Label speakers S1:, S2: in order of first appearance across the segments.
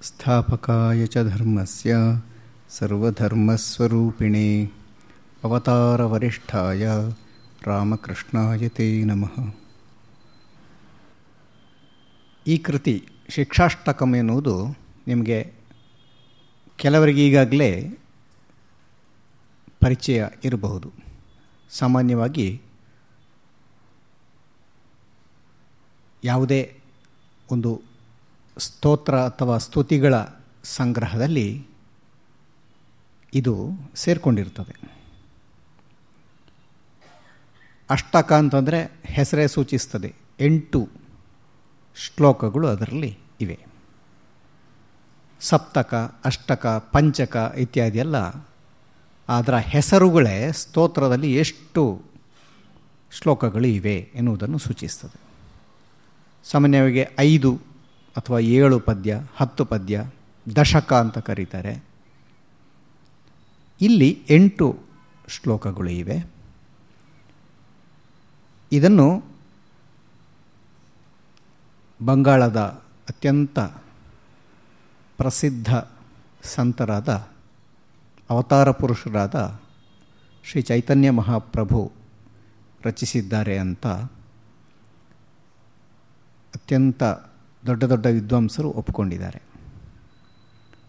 S1: स्थापकाय च धर्मस्य सर्वधर्मस्वरूपिणे ಅವತಾರವರಿಷ್ಠಾಯ ರಾಮಕೃಷ್ಣಾಯ ತೇ ನಮಃ ಈ ಕೃತಿ ಶಿಕ್ಷಾಷ್ಟಕಂ ಎನ್ನುವುದು ನಿಮಗೆ ಕೆಲವರಿಗೆ ಈಗಾಗಲೇ ಪರಿಚಯ ಇರಬಹುದು ಸಾಮಾನ್ಯವಾಗಿ ಯಾವುದೇ ಒಂದು ಸ್ತೋತ್ರ ಅಥವಾ ಸ್ತುತಿಗಳ ಸಂಗ್ರಹದಲ್ಲಿ ಇದು ಸೇರಿಕೊಂಡಿರ್ತದೆ. ಅಷ್ಟಕ ಅಂತಂದರೆ ಹೆಸರೇ ಸೂಚಿಸ್ತದೆ. ಎಂಟು ಶ್ಲೋಕಗಳು ಅದರಲ್ಲಿ ಇವೆ. ಸಪ್ತಕ, ಅಷ್ಟಕ, ಪಂಚಕ ಇತ್ಯಾದಿ ಎಲ್ಲ ಅದರ ಹೆಸರುಗಳೇ ಸ್ತೋತ್ರದಲ್ಲಿ ಎಷ್ಟು ಶ್ಲೋಕಗಳು ಇವೆ ಎನ್ನುವುದನ್ನು ಸೂಚಿಸ್ತದೆ. ಸಾಮಾನ್ಯವಾಗಿ ಐದು ಅಥವಾ ಏಳು ಪದ್ಯ, ಹತ್ತು ಪದ್ಯ, ದಶಕ ಅಂತ ಕರೀತಾರೆ. ಇಲ್ಲಿ ಎಂಟು ಶ್ಲೋಕಗಳು ಇವೆ. ಇದನ್ನು ಬಂಗಾಳದ ಅತ್ಯಂತ ಪ್ರಸಿದ್ಧ ಸಂತರಾದ, ಅವತಾರ ಪುರುಷರಾದ ಶ್ರೀ ಚೈತನ್ಯ ಮಹಾಪ್ರಭು ರಚಿಸಿದ್ದಾರೆ ಅಂತ ಅತ್ಯಂತ ದೊಡ್ಡ ದೊಡ್ಡ ವಿದ್ವಾಂಸರು ಒಪ್ಪಿಕೊಂಡಿದ್ದಾರೆ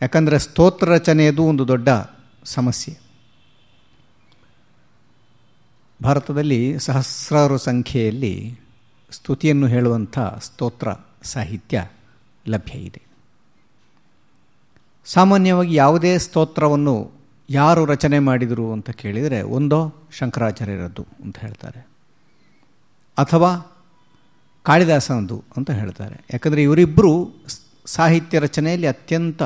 S1: ಯಾಕಂದರೆ ಸ್ತೋತ್ರ ರಚನೆಯದು ಒಂದು ದೊಡ್ಡ ಸಮಸ್ಯೆ. ಭಾರತದಲ್ಲಿ ಸಹಸ್ರಾರು ಸಂಖ್ಯೆಯಲ್ಲಿ ಸ್ತುತಿಯನ್ನು ಹೇಳುವಂಥ ಸ್ತೋತ್ರ ಸಾಹಿತ್ಯ ಲಭ್ಯ ಇದೆ. ಸಾಮಾನ್ಯವಾಗಿ ಯಾವುದೇ ಸ್ತೋತ್ರವನ್ನು ಯಾರು ರಚನೆ ಮಾಡಿದರು ಅಂತ ಕೇಳಿದರೆ ಒಂದೋ ಶಂಕರಾಚಾರ್ಯರದ್ದು ಅಂತ ಹೇಳ್ತಾರೆ. ಅಥವಾ ಕಾಳಿದಾಸನದು ಅಂತ ಹೇಳ್ತಾರೆ. ಯಾಕಂದರೆ ಇವರಿಬ್ಬರು ಸಾಹಿತ್ಯ ರಚನೆಯಲ್ಲಿ ಅತ್ಯಂತ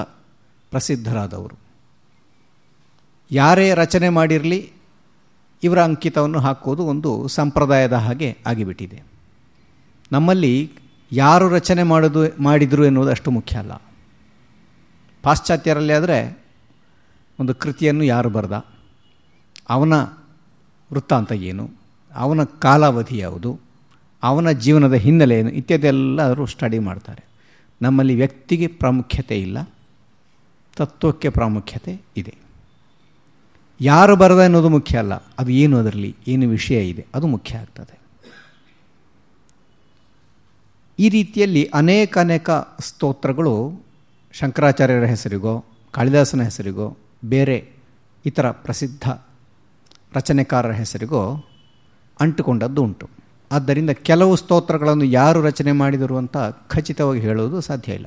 S1: ಪ್ರಸಿದ್ಧರಾದವರು. ಯಾರೇ ರಚನೆ ಮಾಡಿರಲಿ ಇವರ ಅಂಕಿತವನ್ನು ಹಾಕೋದು ಒಂದು ಸಂಪ್ರದಾಯದ ಹಾಗೆ ಆಗಿಬಿಟ್ಟಿದೆ. ನಮ್ಮಲ್ಲಿ ಯಾರು ರಚನೆ ಮಾಡೋದು, ಮಾಡಿದರು ಎನ್ನುವುದು ಅಷ್ಟು ಮುಖ್ಯ ಅಲ್ಲ. ಪಾಶ್ಚಾತ್ಯರಲ್ಲಿ ಆದರೆ ಒಂದು ಕೃತಿಯನ್ನು ಯಾರು ಬರೆದ? ಅವನ ವೃತ್ತಾಂತ ಏನು? ಅವನ ಕಾಲಾವಧಿ ಯಾವುದು? ಅವನ ಜೀವನದ ಹಿನ್ನೆಲೆ ಏನು ಇತ್ಯಾದಿ ಎಲ್ಲ ಅವರು ಸ್ಟಡಿ ಮಾಡ್ತಾರೆ. ನಮ್ಮಲ್ಲಿ ವ್ಯಕ್ತಿಗೆ ಪ್ರಾಮುಖ್ಯತೆ ಇಲ್ಲ, ತತ್ವಕ್ಕೆ ಪ್ರಾಮುಖ್ಯತೆ ಇದೆ. ಯಾರು ಬರದ ಅನ್ನೋದು ಮುಖ್ಯ ಅಲ್ಲ, ಅದು ಏನು ಅದರಲ್ಲಿ, ಏನು ವಿಷಯ ಇದೆ, ಅದು ಮುಖ್ಯ ಆಗ್ತದೆ. ಈ ರೀತಿಯಲ್ಲಿ ಅನೇಕ ಅನೇಕ ಸ್ತೋತ್ರಗಳು ಶಂಕರಾಚಾರ್ಯರ ಹೆಸರಿಗೋ, ಕಾಳಿದಾಸನ ಹೆಸರಿಗೋ, ಬೇರೆ ಇತರ ಪ್ರಸಿದ್ಧ ರಚನೆಕಾರರ ಹೆಸರಿಗೋ ಅಂಟುಕೊಂಡದ್ದು ಉಂಟು. ಆದ್ದರಿಂದ ಕೆಲವು ಸ್ತೋತ್ರಗಳನ್ನು ಯಾರು ರಚನೆ ಮಾಡಿದರು ಅಂತ ಖಚಿತವಾಗಿ ಹೇಳುವುದು ಸಾಧ್ಯ ಇಲ್ಲ.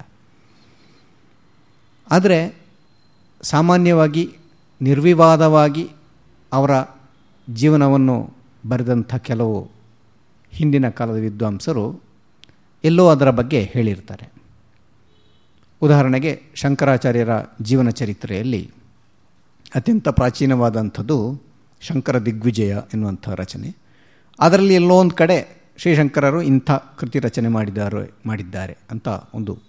S1: ಆದರೆ ಸಾಮಾನ್ಯವಾಗಿ ನಿರ್ವಿವಾದವಾಗಿ ಅವರ ಜೀವನವನ್ನು ಬರೆದಂಥ ಕೆಲವು ಹಿಂದಿನ ಕಾಲದ ವಿದ್ವಾಂಸರು ಎಲ್ಲೋ ಅದರ ಬಗ್ಗೆ ಹೇಳಿರ್ತಾರೆ. ಉದಾಹರಣೆಗೆ ಶಂಕರಾಚಾರ್ಯರ ಜೀವನ ಚರಿತ್ರೆಯಲ್ಲಿ ಅತ್ಯಂತ ಪ್ರಾಚೀನವಾದಂಥದ್ದು ಶಂಕರ ದಿಗ್ವಿಜಯ ಎನ್ನುವಂಥ ರಚನೆ. ಅದರಲ್ಲಿ ಎಲ್ಲೋ ಒಂದು ಕಡೆ ಶ್ರೀಶಂಕರರು ಇಂಥ ಕೃತಿ ರಚನೆ ಮಾಡಿದ್ದಾರೆ ಮಾಡಿದ್ದಾರೆ ಅಂತ ಒಂದು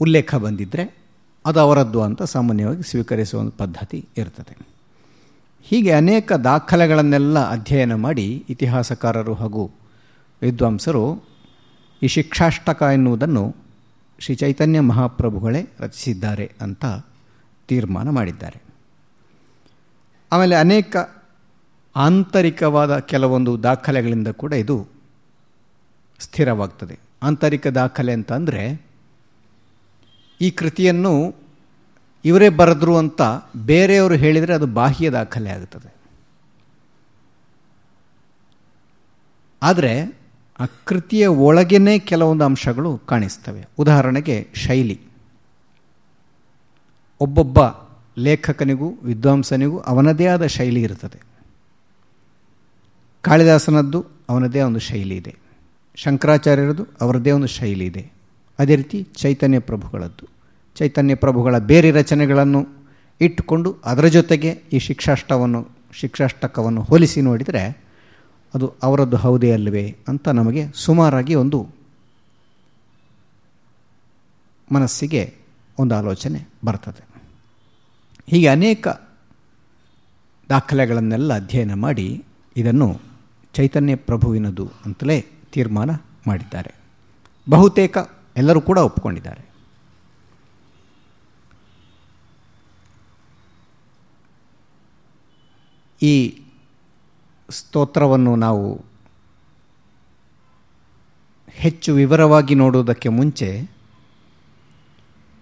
S1: ಉಲ್ಲೇಖ ಬಂದಿದ್ದರೆ ಅದು ಅವರದ್ದು ಅಂತ ಸಾಮಾನ್ಯವಾಗಿ ಸ್ವೀಕರಿಸುವ ಒಂದು ಪದ್ಧತಿ ಇರ್ತದೆ. ಹೀಗೆ ಅನೇಕ ದಾಖಲೆಗಳನ್ನೆಲ್ಲ ಅಧ್ಯಯನ ಮಾಡಿ ಇತಿಹಾಸಕಾರರು ಹಾಗೂ ವಿದ್ವಾಂಸರು ಈ ಶಿಕ್ಷಾಷ್ಟಕ ಎನ್ನುವುದನ್ನು ಶ್ರೀ ಚೈತನ್ಯ ಮಹಾಪ್ರಭುಗಳೇ ರಚಿಸಿದ್ದಾರೆ ಅಂತ ತೀರ್ಮಾನ ಮಾಡಿದ್ದಾರೆ. ಆಮೇಲೆ ಅನೇಕ ಆಂತರಿಕವಾದ ಕೆಲವೊಂದು ದಾಖಲೆಗಳಿಂದ ಕೂಡ ಇದು ಸ್ಥಿರವಾಗ್ತದೆ. ಆಂತರಿಕ ದಾಖಲೆ ಅಂತ ಅಂದರೆ ಈ ಕೃತಿಯನ್ನು ಇವರೇ ಬರೆದ್ರು ಅಂತ ಬೇರೆಯವರು ಹೇಳಿದರೆ ಅದು ಬಾಹ್ಯ ದಾಖಲೆ ಆಗುತ್ತದೆ ಆದರೆ ಆ ಕೃತಿಯ ಒಳಗೇನೆ ಕೆಲವೊಂದು ಅಂಶಗಳು ಕಾಣಿಸ್ತವೆ. ಉದಾಹರಣೆಗೆ ಶೈಲಿ. ಒಬ್ಬೊಬ್ಬ ಲೇಖಕನಿಗೂ, ವಿದ್ವಾಂಸನಿಗೂ ಅವನದೇ ಆದ ಶೈಲಿ ಇರ್ತದೆ. ಕಾಳಿದಾಸನದ್ದು ಅವನದೇ ಒಂದು ಶೈಲಿ ಇದೆ. ಶಂಕರಾಚಾರ್ಯರದ್ದು ಅವರದೇ ಒಂದು ಶೈಲಿ ಇದೆ. ಅದೇ ರೀತಿ ಚೈತನ್ಯ ಪ್ರಭುಗಳದ್ದು. ಚೈತನ್ಯ ಪ್ರಭುಗಳ ಬೇರೆ ರಚನೆಗಳನ್ನು ಇಟ್ಟುಕೊಂಡು ಅದರ ಜೊತೆಗೆ ಈ ಶಿಕ್ಷಾಷ್ಟವನ್ನು, ಶಿಕ್ಷಾಷ್ಟಕವನ್ನು ಹೋಲಿಸಿ ನೋಡಿದರೆ ಅದು ಅವರದ್ದು ಹೌದೇ ಅಲ್ಲವೇ ಅಂತ ನಮಗೆ ಸುಮಾರಾಗಿ ಒಂದು ಮನಸ್ಸಿಗೆ ಒಂದು ಆಲೋಚನೆ ಬರ್ತದೆ. ಹೀಗೆ ಅನೇಕ ದಾಖಲೆಗಳನ್ನೆಲ್ಲ ಅಧ್ಯಯನ ಮಾಡಿ ಇದನ್ನು ಚೈತನ್ಯ ಪ್ರಭುವಿನದು ಅಂತಲೇ ತೀರ್ಮಾನ ಮಾಡಿದ್ದಾರೆ. ಬಹುತೇಕ ಎಲ್ಲರೂ ಕೂಡ ಒಪ್ಪಿಕೊಂಡಿದ್ದಾರೆ ಈ ಸ್ತೋತ್ರವನ್ನು ನಾವು ಹೆಚ್ಚು ವಿವರವಾಗಿ ನೋಡುವುದಕ್ಕೆ ಮುಂಚೆ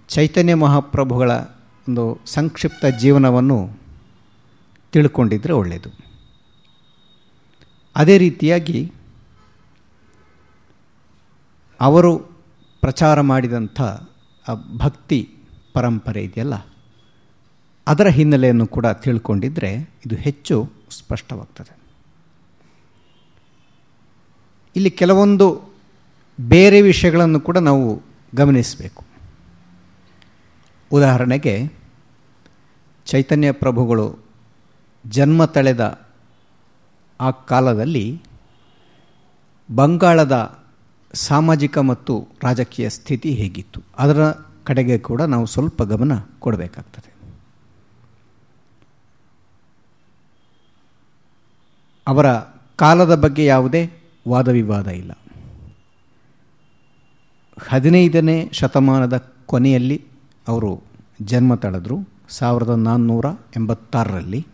S1: ಚೈತನ್ಯ ಮಹಾಪ್ರಭುಗಳ ಒಂದು ಸಂಕ್ಷಿಪ್ತ ಜೀವನವನ್ನು ತಿಳ್ಕೊಂಡಿದ್ದರೆ ಒಳ್ಳೆಯದು ಅದೇ ರೀತಿಯಾಗಿ ಅವರು ಪ್ರಚಾರ ಮಾಡಿದಂಥ ಭಕ್ತಿ ಪರಂಪರೆ ಇದೆಯಲ್ಲ, ಅದರ ಹಿನ್ನೆಲೆಯನ್ನು ಕೂಡ ತಿಳ್ಕೊಂಡಿದ್ದರೆ ಇದು ಹೆಚ್ಚು ಸ್ಪಷ್ಟವಾಗ್ತದೆ. ಇಲ್ಲಿ ಕೆಲವೊಂದು ಬೇರೆ ವಿಷಯಗಳನ್ನು ಕೂಡ ನಾವು ಗಮನಿಸಬೇಕು. ಉದಾಹರಣೆಗೆ, ಚೈತನ್ಯ ಪ್ರಭುಗಳು ಜನ್ಮ ತಳೆದ ಆ ಕಾಲದಲ್ಲಿ ಬಂಗಾಳದ ಸಾಮಾಜಿಕ ಮತ್ತು ರಾಜಕೀಯ ಸ್ಥಿತಿ ಹೇಗಿತ್ತು? ಅದರ ಕಡೆಗೆ ಕೂಡ ನಾವು ಸ್ವಲ್ಪ ಗಮನ ಕೊಡಬೇಕಾಗ್ತದೆ. ಅವರ ಕಾಲದ ಬಗ್ಗೆ ಯಾವುದೇ ವಾದವಿವಾದ ಇಲ್ಲ. ಹದಿನೈದನೇ ಶತಮಾನದ ಕೊನೆಯಲ್ಲಿ ಅವರು ಜನ್ಮ ತಳೆದರು. ಸಾವಿರದ ನಾನ್ನೂರ ಎಂಬತ್ತಾರರಲ್ಲಿ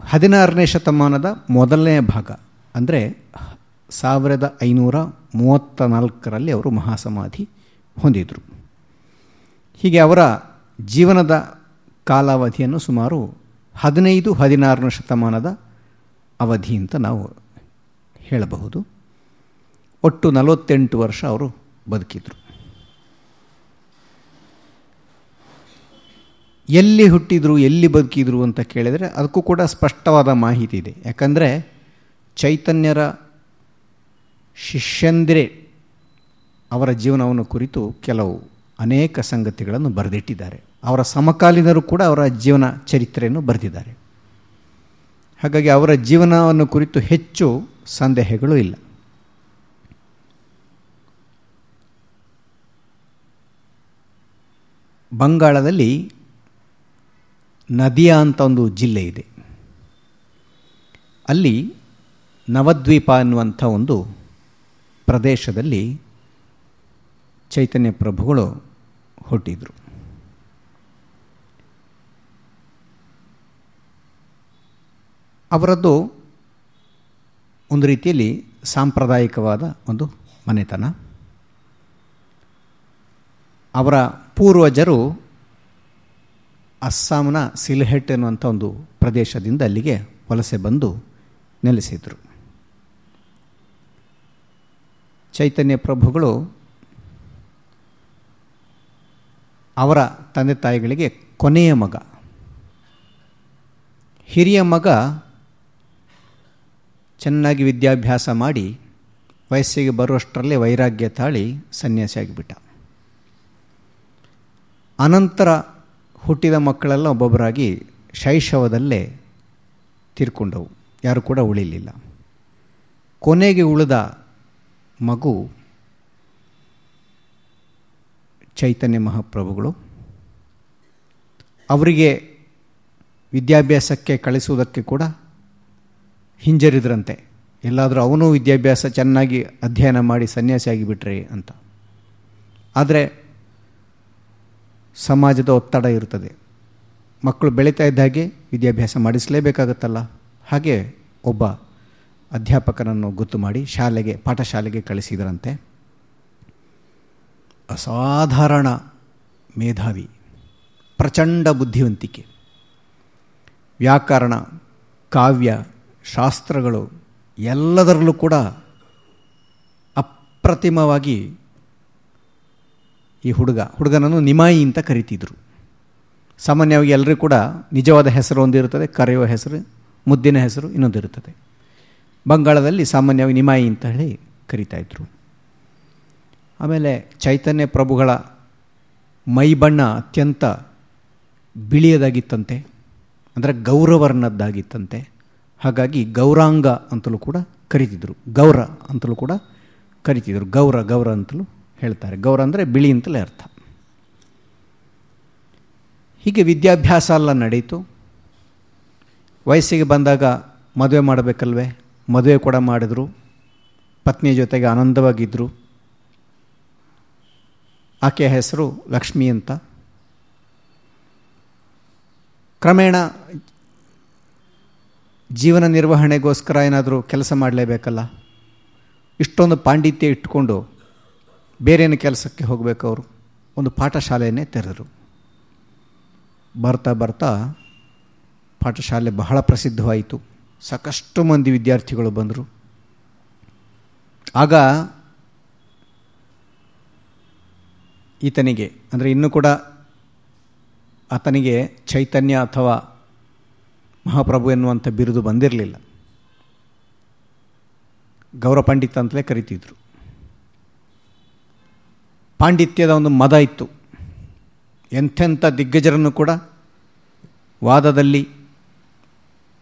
S1: ಹದಿನಾರನೇ ಶತಮಾನದ ಮೊದಲನೇ ಭಾಗ, ಅಂದರೆ ಸಾವಿರದ ಐನೂರ ಮೂವತ್ತ ನಾಲ್ಕರಲ್ಲಿ ಅವರು ಮಹಾಸಮಾಧಿ ಹೊಂದಿದರು. ಹೀಗೆ ಅವರ ಜೀವನದ ಕಾಲಾವಧಿಯನ್ನು ಸುಮಾರು ಹದಿನೈದು ಹದಿನಾರನೇ ಶತಮಾನದ ಅವಧಿ ಅಂತ ನಾವು ಹೇಳಬಹುದು. ಒಟ್ಟು ನಲವತ್ತೆಂಟು ವರ್ಷ ಅವರು ಬದುಕಿದರು. ಎಲ್ಲಿ ಹುಟ್ಟಿದ್ರು, ಎಲ್ಲಿ ಬದುಕಿದ್ರು ಅಂತ ಕೇಳಿದರೆ ಅದಕ್ಕೂ ಕೂಡ ಸ್ಪಷ್ಟವಾದ ಮಾಹಿತಿ ಇದೆ. ಯಾಕಂದರೆ ಚೈತನ್ಯರ ಶಿಷ್ಯಂದ್ರೆ ಅವರ ಜೀವನವನ್ನು ಕುರಿತು ಕೆಲವು ಅನೇಕ ಸಂಗತಿಗಳನ್ನು ಬರೆದಿಟ್ಟಿದ್ದಾರೆ. ಅವರ ಸಮಕಾಲೀನರು ಕೂಡ ಅವರ ಜೀವನ ಚರಿತ್ರೆಯನ್ನು ಬರೆದಿದ್ದಾರೆ. ಹಾಗಾಗಿ ಅವರ ಜೀವನವನ್ನು ಕುರಿತು ಹೆಚ್ಚು ಸಂದೇಹಗಳು ಇಲ್ಲ. ಬಂಗಾಳದಲ್ಲಿ ನದಿಯಾ ಅಂತ ಒಂದು ಜಿಲ್ಲೆ ಇದೆ. ಅಲ್ಲಿ ನವದ್ವೀಪ ಅನ್ನುವಂಥ ಒಂದು ಪ್ರದೇಶದಲ್ಲಿ ಚೈತನ್ಯ ಪ್ರಭುಗಳು ಹುಟ್ಟಿದರು. ಅವರದ್ದು ಒಂದು ರೀತಿಯಲ್ಲಿ ಸಾಂಪ್ರದಾಯಿಕವಾದ ಒಂದು ಮನೆತನ. ಅವರ ಪೂರ್ವಜರು ಅಸ್ಸಾಂನ ಸಿಲ್ಹೆಟ್ ಎನ್ನುವಂಥ ಒಂದು ಪ್ರದೇಶದಿಂದ ಅಲ್ಲಿಗೆ ವಲಸೆ ಬಂದು ನೆಲೆಸಿದರು. ಚೈತನ್ಯ ಪ್ರಭುಗಳು ಅವರ ತಂದೆ ತಾಯಿಗಳಿಗೆ ಕೊನೆಯ ಮಗ. ಹಿರಿಯ ಮಗ ಚೆನ್ನಾಗಿ ವಿದ್ಯಾಭ್ಯಾಸ ಮಾಡಿ ವಯಸ್ಸಿಗೆ ಬರುವಷ್ಟರಲ್ಲೇ ವೈರಾಗ್ಯ ತಾಳಿ ಸನ್ಯಾಸಿಯಾಗಿಬಿಟ್ಟ. ಅನಂತರ ಹುಟ್ಟಿದ ಮಕ್ಕಳೆಲ್ಲ ಒಬ್ಬೊಬ್ಬರಾಗಿ ಶೈಶವದಲ್ಲೇ ತೀರ್ಕೊಂಡವು. ಯಾರು ಕೂಡ ಉಳಿಲಿಲ್ಲ. ಕೊನೆಗೆ ಉಳಿದ ಮಗು ಚೈತನ್ಯ ಮಹಾಪ್ರಭುಗಳು. ಅವರಿಗೆ ವಿದ್ಯಾಭ್ಯಾಸಕ್ಕೆ ಕಳಿಸುವುದಕ್ಕೆ ಕೂಡ ಹಿಂಜರಿದ್ರಂತೆ. ಎಲ್ಲಾದರೂ ಅವನು ವಿದ್ಯಾಭ್ಯಾಸ ಚೆನ್ನಾಗಿ ಅಧ್ಯಯನ ಮಾಡಿ ಸನ್ಯಾಸಿಯಾಗಿ ಬಿಟ್ರಿ ಅಂತ. ಆದರೆ ಸಮಾಜದ ಒತ್ತಡ ಇರುತ್ತದೆ. ಮಕ್ಕಳು ಬೆಳೀತಾ ಇದ್ದ ಹಾಗೆ ವಿದ್ಯಾಭ್ಯಾಸ ಮಾಡಿಸಲೇಬೇಕಾಗುತ್ತಲ್ಲ? ಹಾಗೆ ಒಬ್ಬ ಅಧ್ಯಾಪಕರನ್ನು ಗೊತ್ತು ಮಾಡಿ ಶಾಲೆಗೆ, ಪಾಠಶಾಲೆಗೆ ಕಳಿಸಿದರಂತೆ. ಅಸಾಧಾರಣ ಮೇಧಾವಿ, ಪ್ರಚಂಡ ಬುದ್ಧಿವಂತಿಕೆ. ವ್ಯಾಕರಣ, ಕಾವ್ಯ, ಶಾಸ್ತ್ರಗಳು ಎಲ್ಲದರಲ್ಲೂ ಕೂಡ ಅಪ್ರತಿಮವಾಗಿ ಈ ಹುಡುಗ, ಹುಡುಗನನ್ನು ನಿಮಾಯಿ ಅಂತ ಕರಿತಿದ್ರು. ಸಾಮಾನ್ಯವಾಗಿ ಎಲ್ಲರೂ ಕೂಡ ನಿಜವಾದ ಹೆಸರು ಒಂದಿರುತ್ತದೆ, ಕರೆಯುವ ಹೆಸರು, ಮುದ್ದಿನ ಹೆಸರು ಇನ್ನೊಂದಿರುತ್ತದೆ. ಬಂಗಾಳದಲ್ಲಿ ಸಾಮಾನ್ಯವಾಗಿ ನಿಮಾಯಿ ಅಂತ ಹೇಳಿ ಕರಿತಾಯಿದ್ರು ಆಮೇಲೆ ಚೈತನ್ಯ ಪ್ರಭುಗಳ ಮೈ ಬಣ್ಣ ಅತ್ಯಂತ ಬಿಳಿಯದಾಗಿತ್ತಂತೆ, ಅಂದರೆ ಗೌರವರ್ಣದ್ದಾಗಿತ್ತಂತೆ. ಹಾಗಾಗಿ ಗೌರಾಂಗ ಅಂತಲೂ ಕೂಡ ಕರಿತಿದ್ರು. ಗೌರ ಅಂತಲೂ ಕೂಡ ಕರಿತಿದ್ರು. ಗೌರ ಗೌರ ಅಂತಲೂ ಹೇಳ್ತಾರೆ. ಗೌರ ಅಂದರೆ ಬಿಳಿ ಅಂತಲೇ ಅರ್ಥ. ಹೀಗೆ ವಿದ್ಯಾಭ್ಯಾಸ ಎಲ್ಲ ನಡೀತು. ವಯಸ್ಸಿಗೆ ಬಂದಾಗ ಮದುವೆ ಮಾಡಬೇಕಲ್ವೇ? ಮದುವೆ ಕೂಡ ಮಾಡಿದ್ರು. ಪತ್ನಿಯ ಜೊತೆಗೆ ಆನಂದವಾಗಿದ್ದರು ಆಕೆಯ ಹೆಸರು ಲಕ್ಷ್ಮಿ ಅಂತ. ಕ್ರಮೇಣ ಜೀವನ ನಿರ್ವಹಣೆಗೋಸ್ಕರ ಏನಾದರೂ ಕೆಲಸ ಮಾಡಲೇಬೇಕಲ್ಲ? ಇಷ್ಟೊಂದು ಪಾಂಡಿತ್ಯ ಇಟ್ಕೊಂಡು ಬೇರೇನು ಕೆಲಸಕ್ಕೆ ಹೋಗಬೇಕು ಅವರು? ಒಂದು ಪಾಠಶಾಲೆಯನ್ನೇ ತೆರೆದರು. ಬರ್ತಾ ಬರ್ತಾ ಪಾಠಶಾಲೆ ಬಹಳ ಪ್ರಸಿದ್ಧವಾಯಿತು. ಸಾಕಷ್ಟು ಮಂದಿ ವಿದ್ಯಾರ್ಥಿಗಳು ಬಂದರು. ಆಗ ಈತನಿಗೆ, ಅಂದರೆ ಇನ್ನೂ ಕೂಡ ಆತನಿಗೆ ಚೈತನ್ಯ ಅಥವಾ ಮಹಾಪ್ರಭು ಎನ್ನುವಂಥ ಬಿರುದು ಬಂದಿರಲಿಲ್ಲ. ಗೌರ ಪಂಡಿತ ಅಂತಲೇ ಕರಿತಿದ್ರು. ಪಾಂಡಿತ್ಯದ ಒಂದು ಮದ ಇತ್ತು. ಎಂಥೆಂಥ ದಿಗ್ಗಜರನ್ನು ಕೂಡ ವಾದದಲ್ಲಿ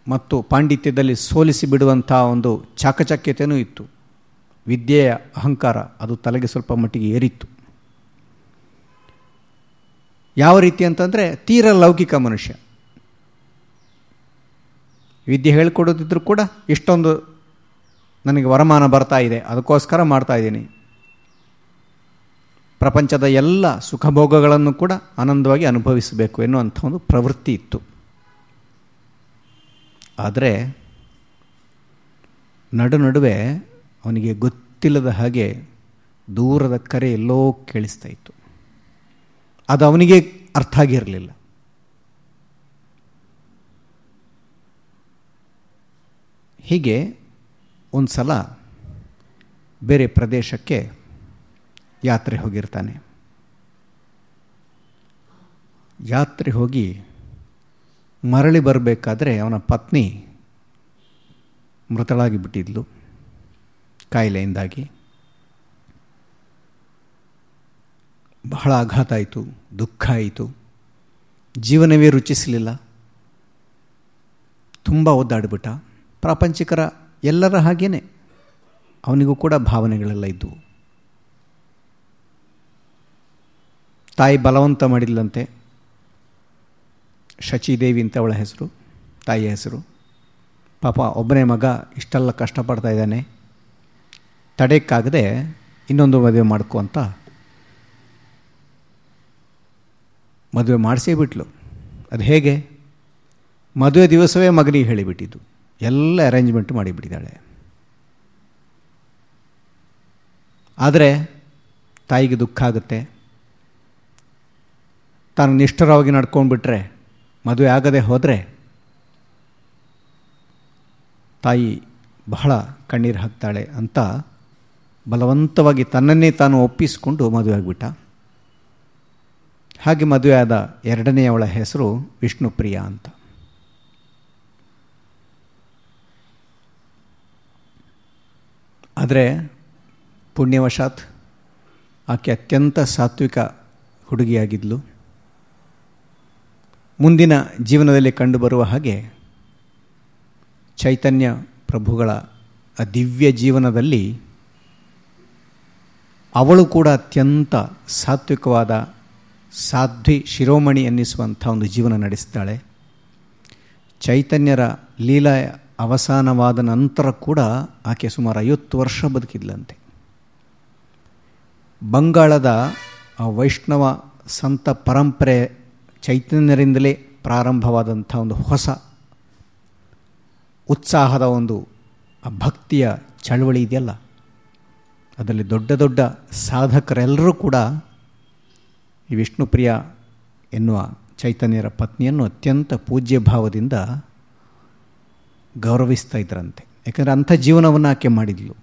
S1: ಮತ್ತು ಪಾಂಡಿತ್ಯದಲ್ಲಿ ಸೋಲಿಸಿ ಬಿಡುವಂಥ ಒಂದು ಚಾಕಚಕ್ಯತೆಯೂ ಇತ್ತು. ವಿದ್ಯೆಯ ಅಹಂಕಾರ ಅದು ತಲೆಗೆ ಸ್ವಲ್ಪ ಮಟ್ಟಿಗೆ ಏರಿತ್ತು. ಯಾವ ರೀತಿ ಅಂತಂದರೆ ತೀರ ಲೌಕಿಕ ಮನುಷ್ಯ. ವಿದ್ಯೆ ಹೇಳ್ಕೊಡೋದಿದ್ರೂ ಕೂಡ ಇಷ್ಟೊಂದು ನನಗೆ ವರಮಾನ ಬರ್ತಾ ಇದೆ, ಅದಕ್ಕೋಸ್ಕರ ಮಾಡ್ತಾ ಇದ್ದೀನಿ. ಪ್ರಪಂಚದ ಎಲ್ಲ ಸುಖಭೋಗಗಳನ್ನು ಕೂಡ ಆನಂದವಾಗಿ ಅನುಭವಿಸಬೇಕು ಎನ್ನುವಂಥ ಒಂದು ಪ್ರವೃತ್ತಿ ಇತ್ತು. ಆದರೆ ನಡು ನಡುವೆ ಅವನಿಗೆ ಗೊತ್ತಿಲ್ಲದ ಹಾಗೆ ದೂರದ ಕರೆ ಎಲ್ಲೋ ಕೇಳಿಸ್ತಾ ಇತ್ತು. ಅದು ಅವನಿಗೆ ಅರ್ಥ ಆಗಿರಲಿಲ್ಲ. ಹೀಗೆ ಒಂದು ಸಲ ಬೇರೆ ಪ್ರದೇಶಕ್ಕೆ ಯಾತ್ರೆ ಹೋಗಿರ್ತಾನೆ. ಯಾತ್ರೆ ಹೋಗಿ ಮರಳಿ ಬರಬೇಕಾದ್ರೆ ಅವನ ಪತ್ನಿ ಮೃತಳಾಗಿ ಬಿಟ್ಟಿದ್ಲು, ಕಾಯಿಲೆಯಿಂದಾಗಿ. ಬಹಳ ಆಘಾತ ಆಯಿತು, ದುಃಖ ಆಯಿತು. ಜೀವನವೇ ರುಚಿಸಲಿಲ್ಲ. ತುಂಬ ಒದ್ದಾಡಿಬಿಟ್ಟ. ಪ್ರಾಪಂಚಿಕರ ಎಲ್ಲರ ಹಾಗೇನೆ. ಅವನಿಗೂ ಕೂಡ ಭಾವನೆಗಳೆಲ್ಲ ಇದ್ದವು ತಾಯಿ ಬಲವಂತ ಮಾಡಿಲ್ಲಂತೆ ಶಚಿದೇವಿ ಅಂತ ಅವಳ ಹೆಸರು, ತಾಯಿಯ ಹೆಸರು. ಪಾಪ ಒಬ್ಬನೇ ಮಗ ಇಷ್ಟೆಲ್ಲ ಕಷ್ಟಪಡ್ತಾ ಇದ್ದಾನೆ. ತಡೆಯಕ್ಕಾಗದೆ ಇನ್ನೊಂದು ಮದುವೆ ಮಾಡ್ಕೊ ಅಂತ ಮದುವೆ ಮಾಡಿಸೇ ಬಿಟ್ಲು. ಅದು ಹೇಗೆ? ಮದುವೆ ದಿವಸವೇ ಮಗನಿಗೆ ಹೇಳಿಬಿಟ್ಟಿದ್ದು. ಎಲ್ಲ ಅರೇಂಜ್ಮೆಂಟ್ ಮಾಡಿಬಿಟ್ಟಿದ್ದಾಳೆ. ಆದರೆ ತಾಯಿಗೆ ದುಃಖ ಆಗುತ್ತೆ. ತಾನು ನಿಷ್ಠರವಾಗಿ ನಡ್ಕೊಂಡ್ಬಿಟ್ರೆ, ಮದುವೆ ಆಗದೆ ಹೋದರೆ ತಾಯಿ ಬಹಳ ಕಣ್ಣೀರು ಹಾಕ್ತಾಳೆ ಅಂತ ಬಲವಂತವಾಗಿ ತನ್ನನ್ನೇ ತಾನು ಒಪ್ಪಿಸಿಕೊಂಡು ಮದುವೆ ಆಗಿಬಿಟ್ಟ. ಹಾಗೆ ಮದುವೆ ಆದ ಎರಡನೆಯವಳ ಹೆಸರು ವಿಷ್ಣುಪ್ರಿಯ ಅಂತ. ಆದರೆ ಪುಣ್ಯವಶಾತ್ ಆಕೆ ಅತ್ಯಂತ ಸಾತ್ವಿಕ ಹುಡುಗಿಯಾಗಿದ್ಲು. ಮುಂದಿನ ಜೀವನದಲ್ಲಿ ಕಂಡುಬರುವ ಹಾಗೆ ಚೈತನ್ಯ ಪ್ರಭುಗಳ ಆ ದಿವ್ಯ ಜೀವನದಲ್ಲಿ ಅವಳು ಕೂಡ ಅತ್ಯಂತ ಸಾತ್ವಿಕವಾದ ಸಾಧ್ವಿ ಶಿರೋಮಣಿ ಎನ್ನಿಸುವಂಥ ಒಂದು ಜೀವನ ನಡೆಸ್ತಾಳೆ. ಚೈತನ್ಯರ ಲೀಲಾ ಅವಸಾನವಾದ ನಂತರ ಕೂಡ ಆಕೆ ಸುಮಾರು ಐವತ್ತು ವರ್ಷ ಬದುಕಿದ್ಲಂತೆ. ಬಂಗಾಳದ ಆ ವೈಷ್ಣವ ಸಂತ ಪರಂಪರೆ ಚೈತನ್ಯರಿಂದಲೇ ಪ್ರಾರಂಭವಾದಂಥ ಒಂದು ಹೊಸ ಉತ್ಸಾಹದ ಒಂದು ಭಕ್ತಿಯ ಚಳವಳಿ ಇದೆಯಲ್ಲ. ಅದರಲ್ಲಿ ದೊಡ್ಡ ದೊಡ್ಡ ಸಾಧಕರೆಲ್ಲರೂ ಕೂಡ ಈ ವಿಷ್ಣುಪ್ರಿಯ ಎನ್ನುವ ಚೈತನ್ಯರ ಪತ್ನಿಯನ್ನು ಅತ್ಯಂತ ಪೂಜ್ಯ ಭಾವದಿಂದ ಗೌರವಿಸ್ತಾ ಇದ್ರಂತೆ. ಯಾಕಂದರೆ ಅಂಥ ಜೀವನವನ್ನು ಆಕೆ ಮಾಡಿದ್ಲು.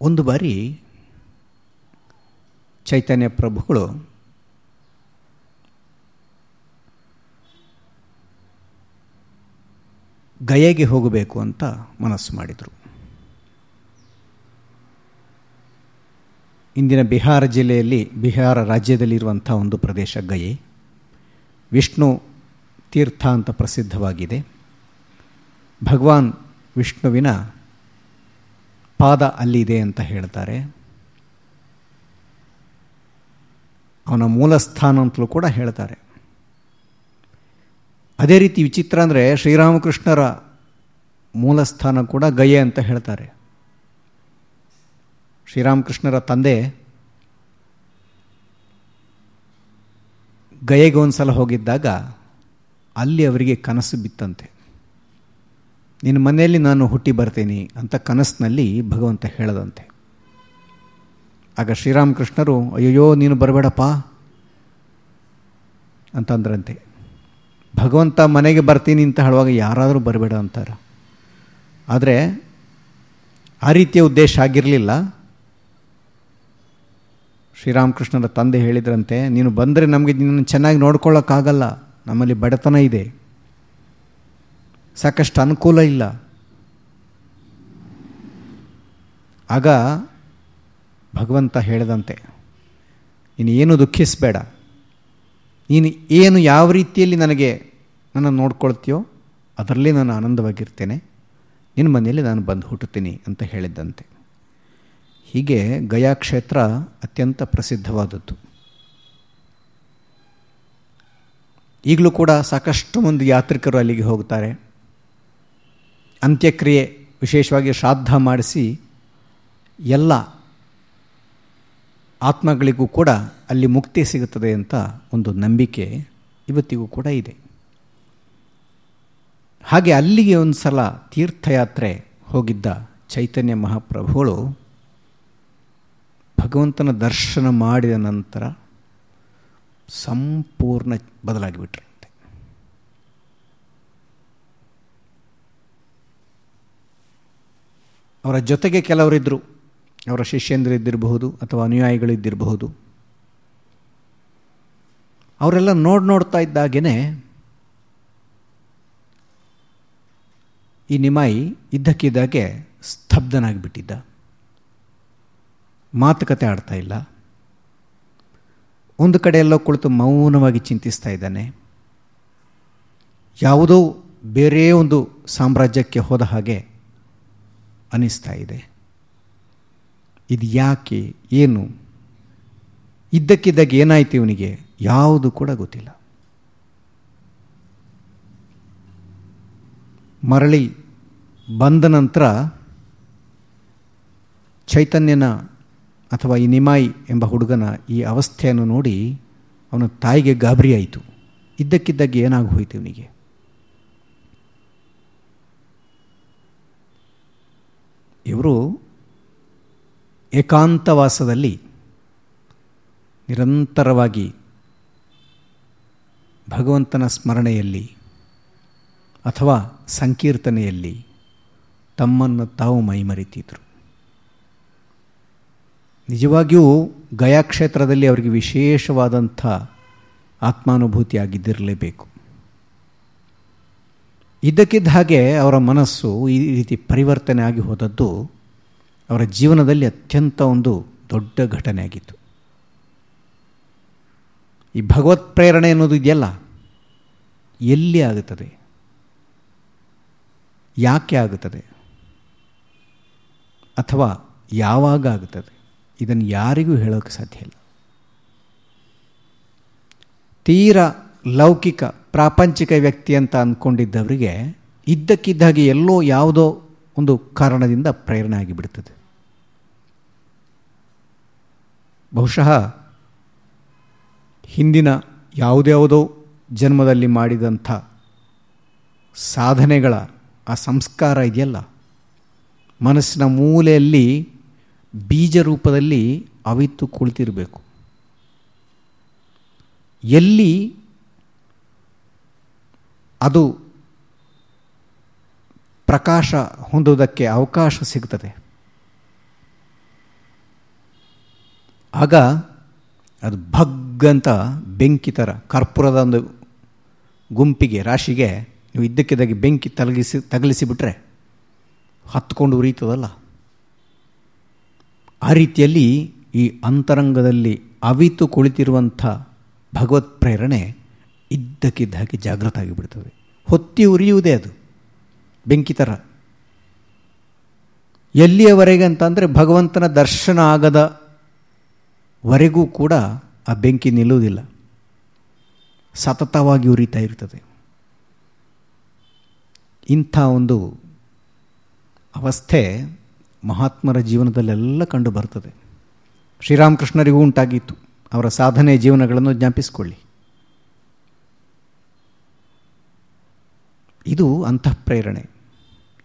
S1: ಒಂದು ಬಾರಿ ಚೈತನ್ಯ ಪ್ರಭುಗಳು. ಗಯೆಗೆ ಹೋಗಬೇಕು ಅಂತ ಮನಸ್ಸು ಮಾಡಿದರು. ಇಂದಿನ ಬಿಹಾರ ಜಿಲ್ಲೆಯಲ್ಲಿ, ಬಿಹಾರ ರಾಜ್ಯದಲ್ಲಿರುವಂಥ ಒಂದು ಪ್ರದೇಶ ಗಯೆ. ವಿಷ್ಣು ತೀರ್ಥ ಅಂತ ಪ್ರಸಿದ್ಧವಾಗಿದೆ. ಭಗವಾನ್ ವಿಷ್ಣುವಿನ ಪಾದ ಅಲ್ಲಿದೆ ಅಂತ ಹೇಳ್ತಾರೆ. ಅವನ ಮೂಲಸ್ಥಾನ ಅಂತಲೂ ಕೂಡ ಹೇಳ್ತಾರೆ. ಅದೇ ರೀತಿ ವಿಚಿತ್ರ ಅಂದರೆ ಶ್ರೀರಾಮಕೃಷ್ಣರ ಮೂಲಸ್ಥಾನ ಕೂಡ ಗಯೆ ಅಂತ ಹೇಳ್ತಾರೆ. ಶ್ರೀರಾಮಕೃಷ್ಣರ ತಂದೆ ಗಯೆಗೆ ಒಂದು ಸಲ ಹೋಗಿದ್ದಾಗ ಅಲ್ಲಿ ಅವರಿಗೆ ಕನಸು ಬಿತ್ತಂತೆ. ನಿನ್ನ ಮನೆಯಲ್ಲಿ ನಾನು ಹುಟ್ಟಿ ಬರ್ತೀನಿ ಅಂತ ಕನಸಿನಲ್ಲಿ ಭಗವಂತ ಹೇಳದಂತೆ. ಆಗ ಶ್ರೀರಾಮಕೃಷ್ಣರು ಅಯ್ಯೋ ನೀನು ಬರಬೇಡಪ್ಪ ಅಂತಂದ್ರಂತೆ. ಭಗವಂತ ಮನೆಗೆ ಬರ್ತೀನಿ ಅಂತ ಹೇಳುವಾಗ ಯಾರಾದರೂ ಬರಬೇಡ ಅಂತಾರೆ. ಆದರೆ ಆ ರೀತಿಯ ಉದ್ದೇಶ ಆಗಿರಲಿಲ್ಲ. ಶ್ರೀರಾಮಕೃಷ್ಣರ ತಂದೆ ಹೇಳಿದ್ರಂತೆ, ನೀನು ಬಂದರೆ ನಮಗೆ ನಿನ್ನನ್ನು ಚೆನ್ನಾಗಿ ನೋಡ್ಕೊಳ್ಳೋಕ್ಕಾಗಲ್ಲ, ನಮ್ಮಲ್ಲಿ ಬಡತನ ಇದೆ. ಸಾಕಷ್ಟು ಅನುಕೂಲ ಇಲ್ಲ. ಆಗ ಭಗವಂತ ಹೇಳಿದಂತೆ, ನೀನು ಏನು ದುಃಖಿಸಬೇಡ. ನೀನು ಏನು ಯಾವ ರೀತಿಯಲ್ಲಿ ನನಗೆ ನನ್ನ ನೋಡ್ಕೊಳ್ತೀಯೋ ಅದರಲ್ಲೇ ನಾನು ಆನಂದವಾಗಿರ್ತೇನೆ. ನಿನ್ನ ಮನೆಯಲ್ಲಿ ನಾನು ಬಂದು ಹುಟ್ಟುತ್ತೀನಿ ಅಂತ ಹೇಳಿದ್ದಂತೆ. ಹೀಗೆ ಗಯಾ ಕ್ಷೇತ್ರ ಅತ್ಯಂತ ಪ್ರಸಿದ್ಧವಾದದ್ದು. ಈಗಲೂ ಕೂಡ ಸಾಕಷ್ಟು ಮಂದಿ ಯಾತ್ರಿಕರು ಅಲ್ಲಿಗೆ ಹೋಗ್ತಾರೆ ಅಂತ್ಯಕ್ರಿಯೆ ವಿಶೇಷವಾಗಿ ಶ್ರಾದ್ದ ಮಾಡಿಸಿ ಎಲ್ಲ ಆತ್ಮಗಳಿಗೂ ಕೂಡ ಅಲ್ಲಿ ಮುಕ್ತಿ ಸಿಗುತ್ತದೆ ಅಂತ ಒಂದು ನಂಬಿಕೆ ಇವತ್ತಿಗೂ ಕೂಡ ಇದೆ. ಹಾಗೆ ಅಲ್ಲಿಗೆ ಒಂದು ಸಲ ತೀರ್ಥಯಾತ್ರೆ ಹೋಗಿದ್ದ ಚೈತನ್ಯ ಮಹಾಪ್ರಭುಗಳು ಭಗವಂತನ ದರ್ಶನ ಮಾಡಿದ ನಂತರ ಸಂಪೂರ್ಣ ಬದಲಾಗಿಬಿಟ್ರಂತೆ ಅವರ ಜೊತೆಗೆ ಕೆಲವರಿದ್ದರು ಅವರ ಶಿಷ್ಯಂದ್ರಿದ್ದಿರಬಹುದು ಅಥವಾ ಅನುಯಾಯಿಗಳಿದ್ದಿರಬಹುದು. ಅವರೆಲ್ಲ ನೋಡಿ ನೋಡ್ತಾ ಇದ್ದಾಗೇ ಈ ನಿಮಾಯಿ ಇದ್ದಕ್ಕಿದ್ದಾಗೆ ಸ್ತಬ್ಧನಾಗಿಬಿಟ್ಟಿದ್ದ. ಮಾತುಕತೆ ಆಡ್ತಾ ಇಲ್ಲ. ಒಂದು ಕಡೆಯೆಲ್ಲೋ ಕುಳಿತು ಮೌನವಾಗಿ ಚಿಂತಿಸ್ತಾ ಇದ್ದಾನೆ. ಯಾವುದೋ ಬೇರೆ ಒಂದು ಸಾಮ್ರಾಜ್ಯಕ್ಕೆ ಹೋದ ಹಾಗೆ ಅನಿಸ್ತಾ ಇದೆ. ಇದು ಯಾಕೆ, ಏನು? ಇದ್ದಕ್ಕಿದ್ದಾಗ ಏನಾಯ್ತು ಇವನಿಗೆ? ಯಾವುದು ಕೂಡ ಗೊತ್ತಿಲ್ಲ. ಮರಳಿ ಬಂದ ನಂತರ ಚೈತನ್ಯನ ಅಥವಾ ಈ ನಿಮಾಯಿ ಎಂಬ ಹುಡುಗನ ಈ ಅವಸ್ಥೆಯನ್ನು ನೋಡಿ ಅವನ ತಾಯಿಗೆ ಗಾಬರಿ ಆಯಿತು. ಇದ್ದಕ್ಕಿದ್ದಾಗ ಏನಾಗಿ ಹೋಯ್ತು ಇವನಿಗೆ? ಇವರು ಏಕಾಂತವಾಸದಲ್ಲಿ ನಿರಂತರವಾಗಿ ಭಗವಂತನ ಸ್ಮರಣೆಯಲ್ಲಿ ಅಥವಾ ಸಂಕೀರ್ತನೆಯಲ್ಲಿ ತಮ್ಮನ್ನು ತಾವು ಮೈಮರಿತಿದ್ರು. ನಿಜವಾಗಿಯೂ ಗಯಾ ಕ್ಷೇತ್ರದಲ್ಲಿ ಅವರಿಗೆ ವಿಶೇಷವಾದಂಥ ಆತ್ಮಾನುಭೂತಿಯಾಗಿದ್ದಿರಲೇಬೇಕು. ಇದ್ದಕ್ಕಿದ್ದ ಹಾಗೆ ಅವರ ಮನಸ್ಸು ಈ ರೀತಿ ಪರಿವರ್ತನೆ ಆಗಿ ಹೋದದ್ದು ಅವರ ಜೀವನದಲ್ಲಿ ಅತ್ಯಂತ ಒಂದು ದೊಡ್ಡ ಘಟನೆ ಆಗಿತ್ತು ಈ ಭಗವತ್ ಪ್ರೇರಣೆ ಅನ್ನೋದು ಇದೆಯಲ್ಲ, ಎಲ್ಲಿ ಆಗುತ್ತದೆ? ಯಾಕೆ ಆಗುತ್ತದೆ? ಅಥವಾ ಯಾವಾಗ ಆಗುತ್ತದೆ? ಇದನ್ನು ಯಾರಿಗೂ ಹೇಳೋಕ್ಕೆ ಸಾಧ್ಯ ಇಲ್ಲ. ತೀರ ಲೌಕಿಕ ಪ್ರಾಪಂಚಿಕ ವ್ಯಕ್ತಿ ಅಂತ ಅಂದ್ಕೊಂಡಿದ್ದವರಿಗೆ, ಇದ್ದಕ್ಕಿದ್ದಾಗೆ ಎಲ್ಲೋ ಯಾವುದೋ ಒಂದು ಕಾರಣದಿಂದ ಪ್ರೇರಣೆ ಆಗಿಬಿಡ್ತದೆ. ಬಹುಶಃ ಹಿಂದಿನ ಯಾವುದ್ಯಾವುದೋ ಜನ್ಮದಲ್ಲಿ ಮಾಡಿದಂಥ ಸಾಧನೆಗಳ ಆ ಸಂಸ್ಕಾರ ಇದೆಯಲ್ಲ? ಮನಸ್ಸಿನ ಮೂಲೆಯಲ್ಲಿ ಬೀಜ ರೂಪದಲ್ಲಿ ಅವಿತ್ತು ಕುಳಿತಿರಬೇಕು. ಎಲ್ಲಿ ಅದು ಪ್ರಕಾಶ ಹೊಂದುವುದಕ್ಕೆ ಅವಕಾಶ ಸಿಗ್ತದೆ ಆಗ ಅದು ಭಗ್ಗಂತ ಬೆಂಕಿ ಥರ ಕರ್ಪೂರದ ಒಂದು ಗುಂಪಿಗೆ, ರಾಶಿಗೆ, ನೀವು ಇದ್ದಕ್ಕಿದ್ದಾಗಿ ಬೆಂಕಿ ತಲಗಿಸಿ, ತಗಲಿಸಿಬಿಟ್ರೆ ಹತ್ಕೊಂಡು ಉರಿತದಲ್ಲ ಆ ರೀತಿಯಲ್ಲಿ ಈ ಅಂತರಂಗದಲ್ಲಿ ಅವಿತು ಕುಳಿತಿರುವಂಥ ಭಗವತ್ ಪ್ರೇರಣೆ ಇದ್ದಕ್ಕಿದ್ದಾಗಿ ಜಾಗೃತ ಆಗಿಬಿಡ್ತದೆ. ಹೊತ್ತಿ ಉರಿಯುವುದೇ ಅದು. ಬೆಂಕಿ ಥರ ಎಲ್ಲಿಯವರೆಗೆ ಅಂತಂದರೆ ಭಗವಂತನ ದರ್ಶನ ಆಗದ ವರೆಗೂ ಕೂಡ ಆ ಬೆಂಕಿ ನಿಲ್ಲುವುದಿಲ್ಲ. ಸತತವಾಗಿ ಉರಿತಾ ಇರ್ತದೆ. ಇಂಥ ಒಂದು ಅವಸ್ಥೆ ಮಹಾತ್ಮರ ಜೀವನದಲ್ಲೆಲ್ಲ ಕಂಡು ಬರ್ತದೆ. ಶ್ರೀರಾಮಕೃಷ್ಣರಿಗೂ ಉಂಟಾಗಿತ್ತು. ಅವರ ಸಾಧನೆ ಜೀವನಗಳನ್ನು ಜ್ಞಾಪಿಸಿಕೊಳ್ಳಿ. ಇದು ಅಂತಃಪ್ರೇರಣೆ.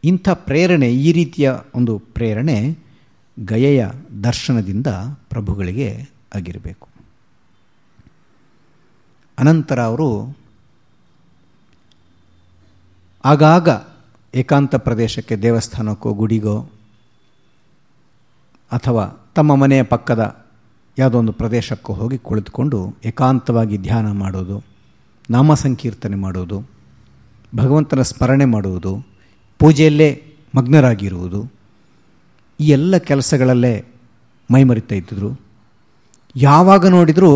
S1: ಇಂಥ ಪ್ರೇರಣೆ, ಈ ರೀತಿಯ ಒಂದು ಪ್ರೇರಣೆ ಗಯೆಯ ದರ್ಶನದಿಂದ ಪ್ರಭುಗಳಿಗೆ ಆಗಿರಬೇಕು. ಅನಂತರ ಅವರು ಆಗಾಗ ಏಕಾಂತ ಪ್ರದೇಶಕ್ಕೆ ದೇವಸ್ಥಾನಕ್ಕೋ ಗುಡಿಗೋ ಅಥವಾ ತಮ್ಮ ಮನೆಯ ಪಕ್ಕದ ಯಾವುದೊಂದು ಪ್ರದೇಶಕ್ಕೂ ಹೋಗಿ ಕುಳಿತುಕೊಂಡು ಏಕಾಂತವಾಗಿ ಧ್ಯಾನ ಮಾಡೋದು ನಾಮ ಸಂಕೀರ್ತನೆ ಮಾಡೋದು, ಭಗವಂತನ ಸ್ಮರಣೆ ಮಾಡುವುದು ಪೂಜೆಯಲ್ಲೇ ಮಗ್ನರಾಗಿರುವುದು. ಈ ಎಲ್ಲ ಕೆಲಸಗಳಲ್ಲೇ ಮೈಮರಿತಾ ಇದ್ದರು ಯಾವಾಗ ನೋಡಿದರೂ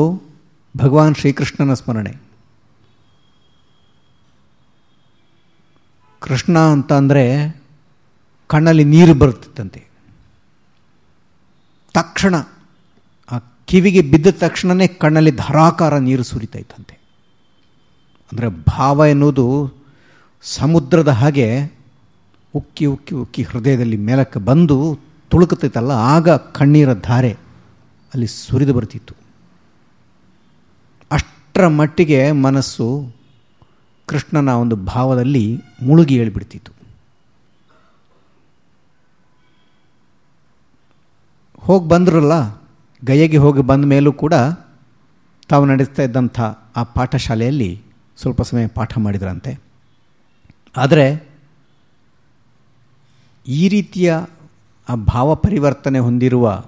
S1: ಭಗವಾನ್ ಶ್ರೀಕೃಷ್ಣನ ಸ್ಮರಣೆ. ಕೃಷ್ಣ ಅಂತ ಅಂದರೆ ಕಣ್ಣಲ್ಲಿ ನೀರು ಬರುತ್ತಿತ್ತಂತೆ. ತಕ್ಷಣ ಆ ಕಿವಿಗೆ ಬಿದ್ದ ತಕ್ಷಣವೇ ಕಣ್ಣಲ್ಲಿ ಧಾರಾಕಾರ ನೀರು ಸುರಿತಾ ಇತ್ತಂತೆ. ಅಂದರೆ ಭಾವ ಎನ್ನುವುದು ಸಮುದ್ರದ ಹಾಗೆ ಉಕ್ಕಿ ಉಕ್ಕಿ ಉಕ್ಕಿ ಹೃದಯದಲ್ಲಿ ಮೇಲಕ್ಕೆ ಬಂದು ತುಳುಕುತ್ತೈತಲ್ಲ, ಆಗ ಕಣ್ಣೀರ ಧಾರೆ ಅಲ್ಲಿ ಸುರಿದು ಬರ್ತಿತ್ತು. ಅಷ್ಟರ ಮಟ್ಟಿಗೆ ಮನಸ್ಸು ಕೃಷ್ಣನ ಒಂದು ಭಾವದಲ್ಲಿ ಮುಳುಗಿ ಹೇಳಿಬಿಡ್ತಿತ್ತು. ಹೋಗಿ ಬಂದ್ರಲ್ಲ, ಗಯೆಗೆ ಹೋಗಿ ಬಂದ ಮೇಲೂ ಕೂಡ ತಾವು ನಡೆಸ್ತಾ ಇದ್ದಂಥ ಆ ಪಾಠಶಾಲೆಯಲ್ಲಿ ಸ್ವಲ್ಪ ಸಮಯ ಪಾಠ ಮಾಡಿದ್ರಂತೆ. ಆದರೆ ಈ ರೀತಿಯ ಆ ಭಾವ ಪರಿವರ್ತನೆ ಹೊಂದಿರುವ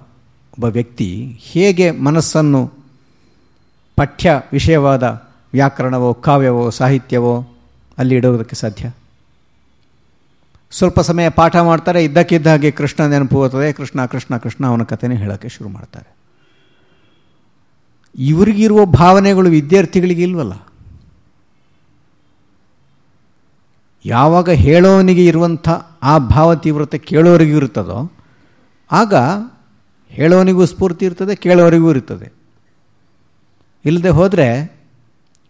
S1: ಒಬ್ಬ ವ್ಯಕ್ತಿ ಹೇಗೆ ಮನಸ್ಸನ್ನು ಪಠ್ಯ ವಿಷಯವಾದ ವ್ಯಾಕರಣವೋ, ಕಾವ್ಯವೋ, ಸಾಹಿತ್ಯವೋ ಅಲ್ಲಿ ಇಡೋದಕ್ಕೆ ಸಾಧ್ಯ? ಸ್ವಲ್ಪ ಸಮಯ ಪಾಠ ಮಾಡ್ತಾರೆ ಇದ್ದಕ್ಕಿದ್ದ ಹಾಗೆ ಕೃಷ್ಣ ನೆನಪು ಹೋಗ್ತದೆ ಕೃಷ್ಣ ಕೃಷ್ಣ ಕೃಷ್ಣ ಅವನ ಕಥೆನೇ ಹೇಳೋಕ್ಕೆ ಶುರು ಮಾಡ್ತಾರೆ. ಇವರಿಗಿರುವ ಭಾವನೆಗಳು ವಿದ್ಯಾರ್ಥಿಗಳಿಗೆ ಇಲ್ವಲ್ಲ? ಯಾವಾಗ ಹೇಳೋವನಿಗೆ ಇರುವಂಥ ಆ ಭಾವ ತೀವ್ರತೆ ಕೇಳೋರಿಗೂ ಇರ್ತದೋ ಆಗ ಹೇಳೋನಿಗೂ ಸ್ಫೂರ್ತಿ ಇರ್ತದೆ, ಕೇಳೋರಿಗೂ ಇರ್ತದೆ. ಇಲ್ಲದೆ ಹೋದರೆ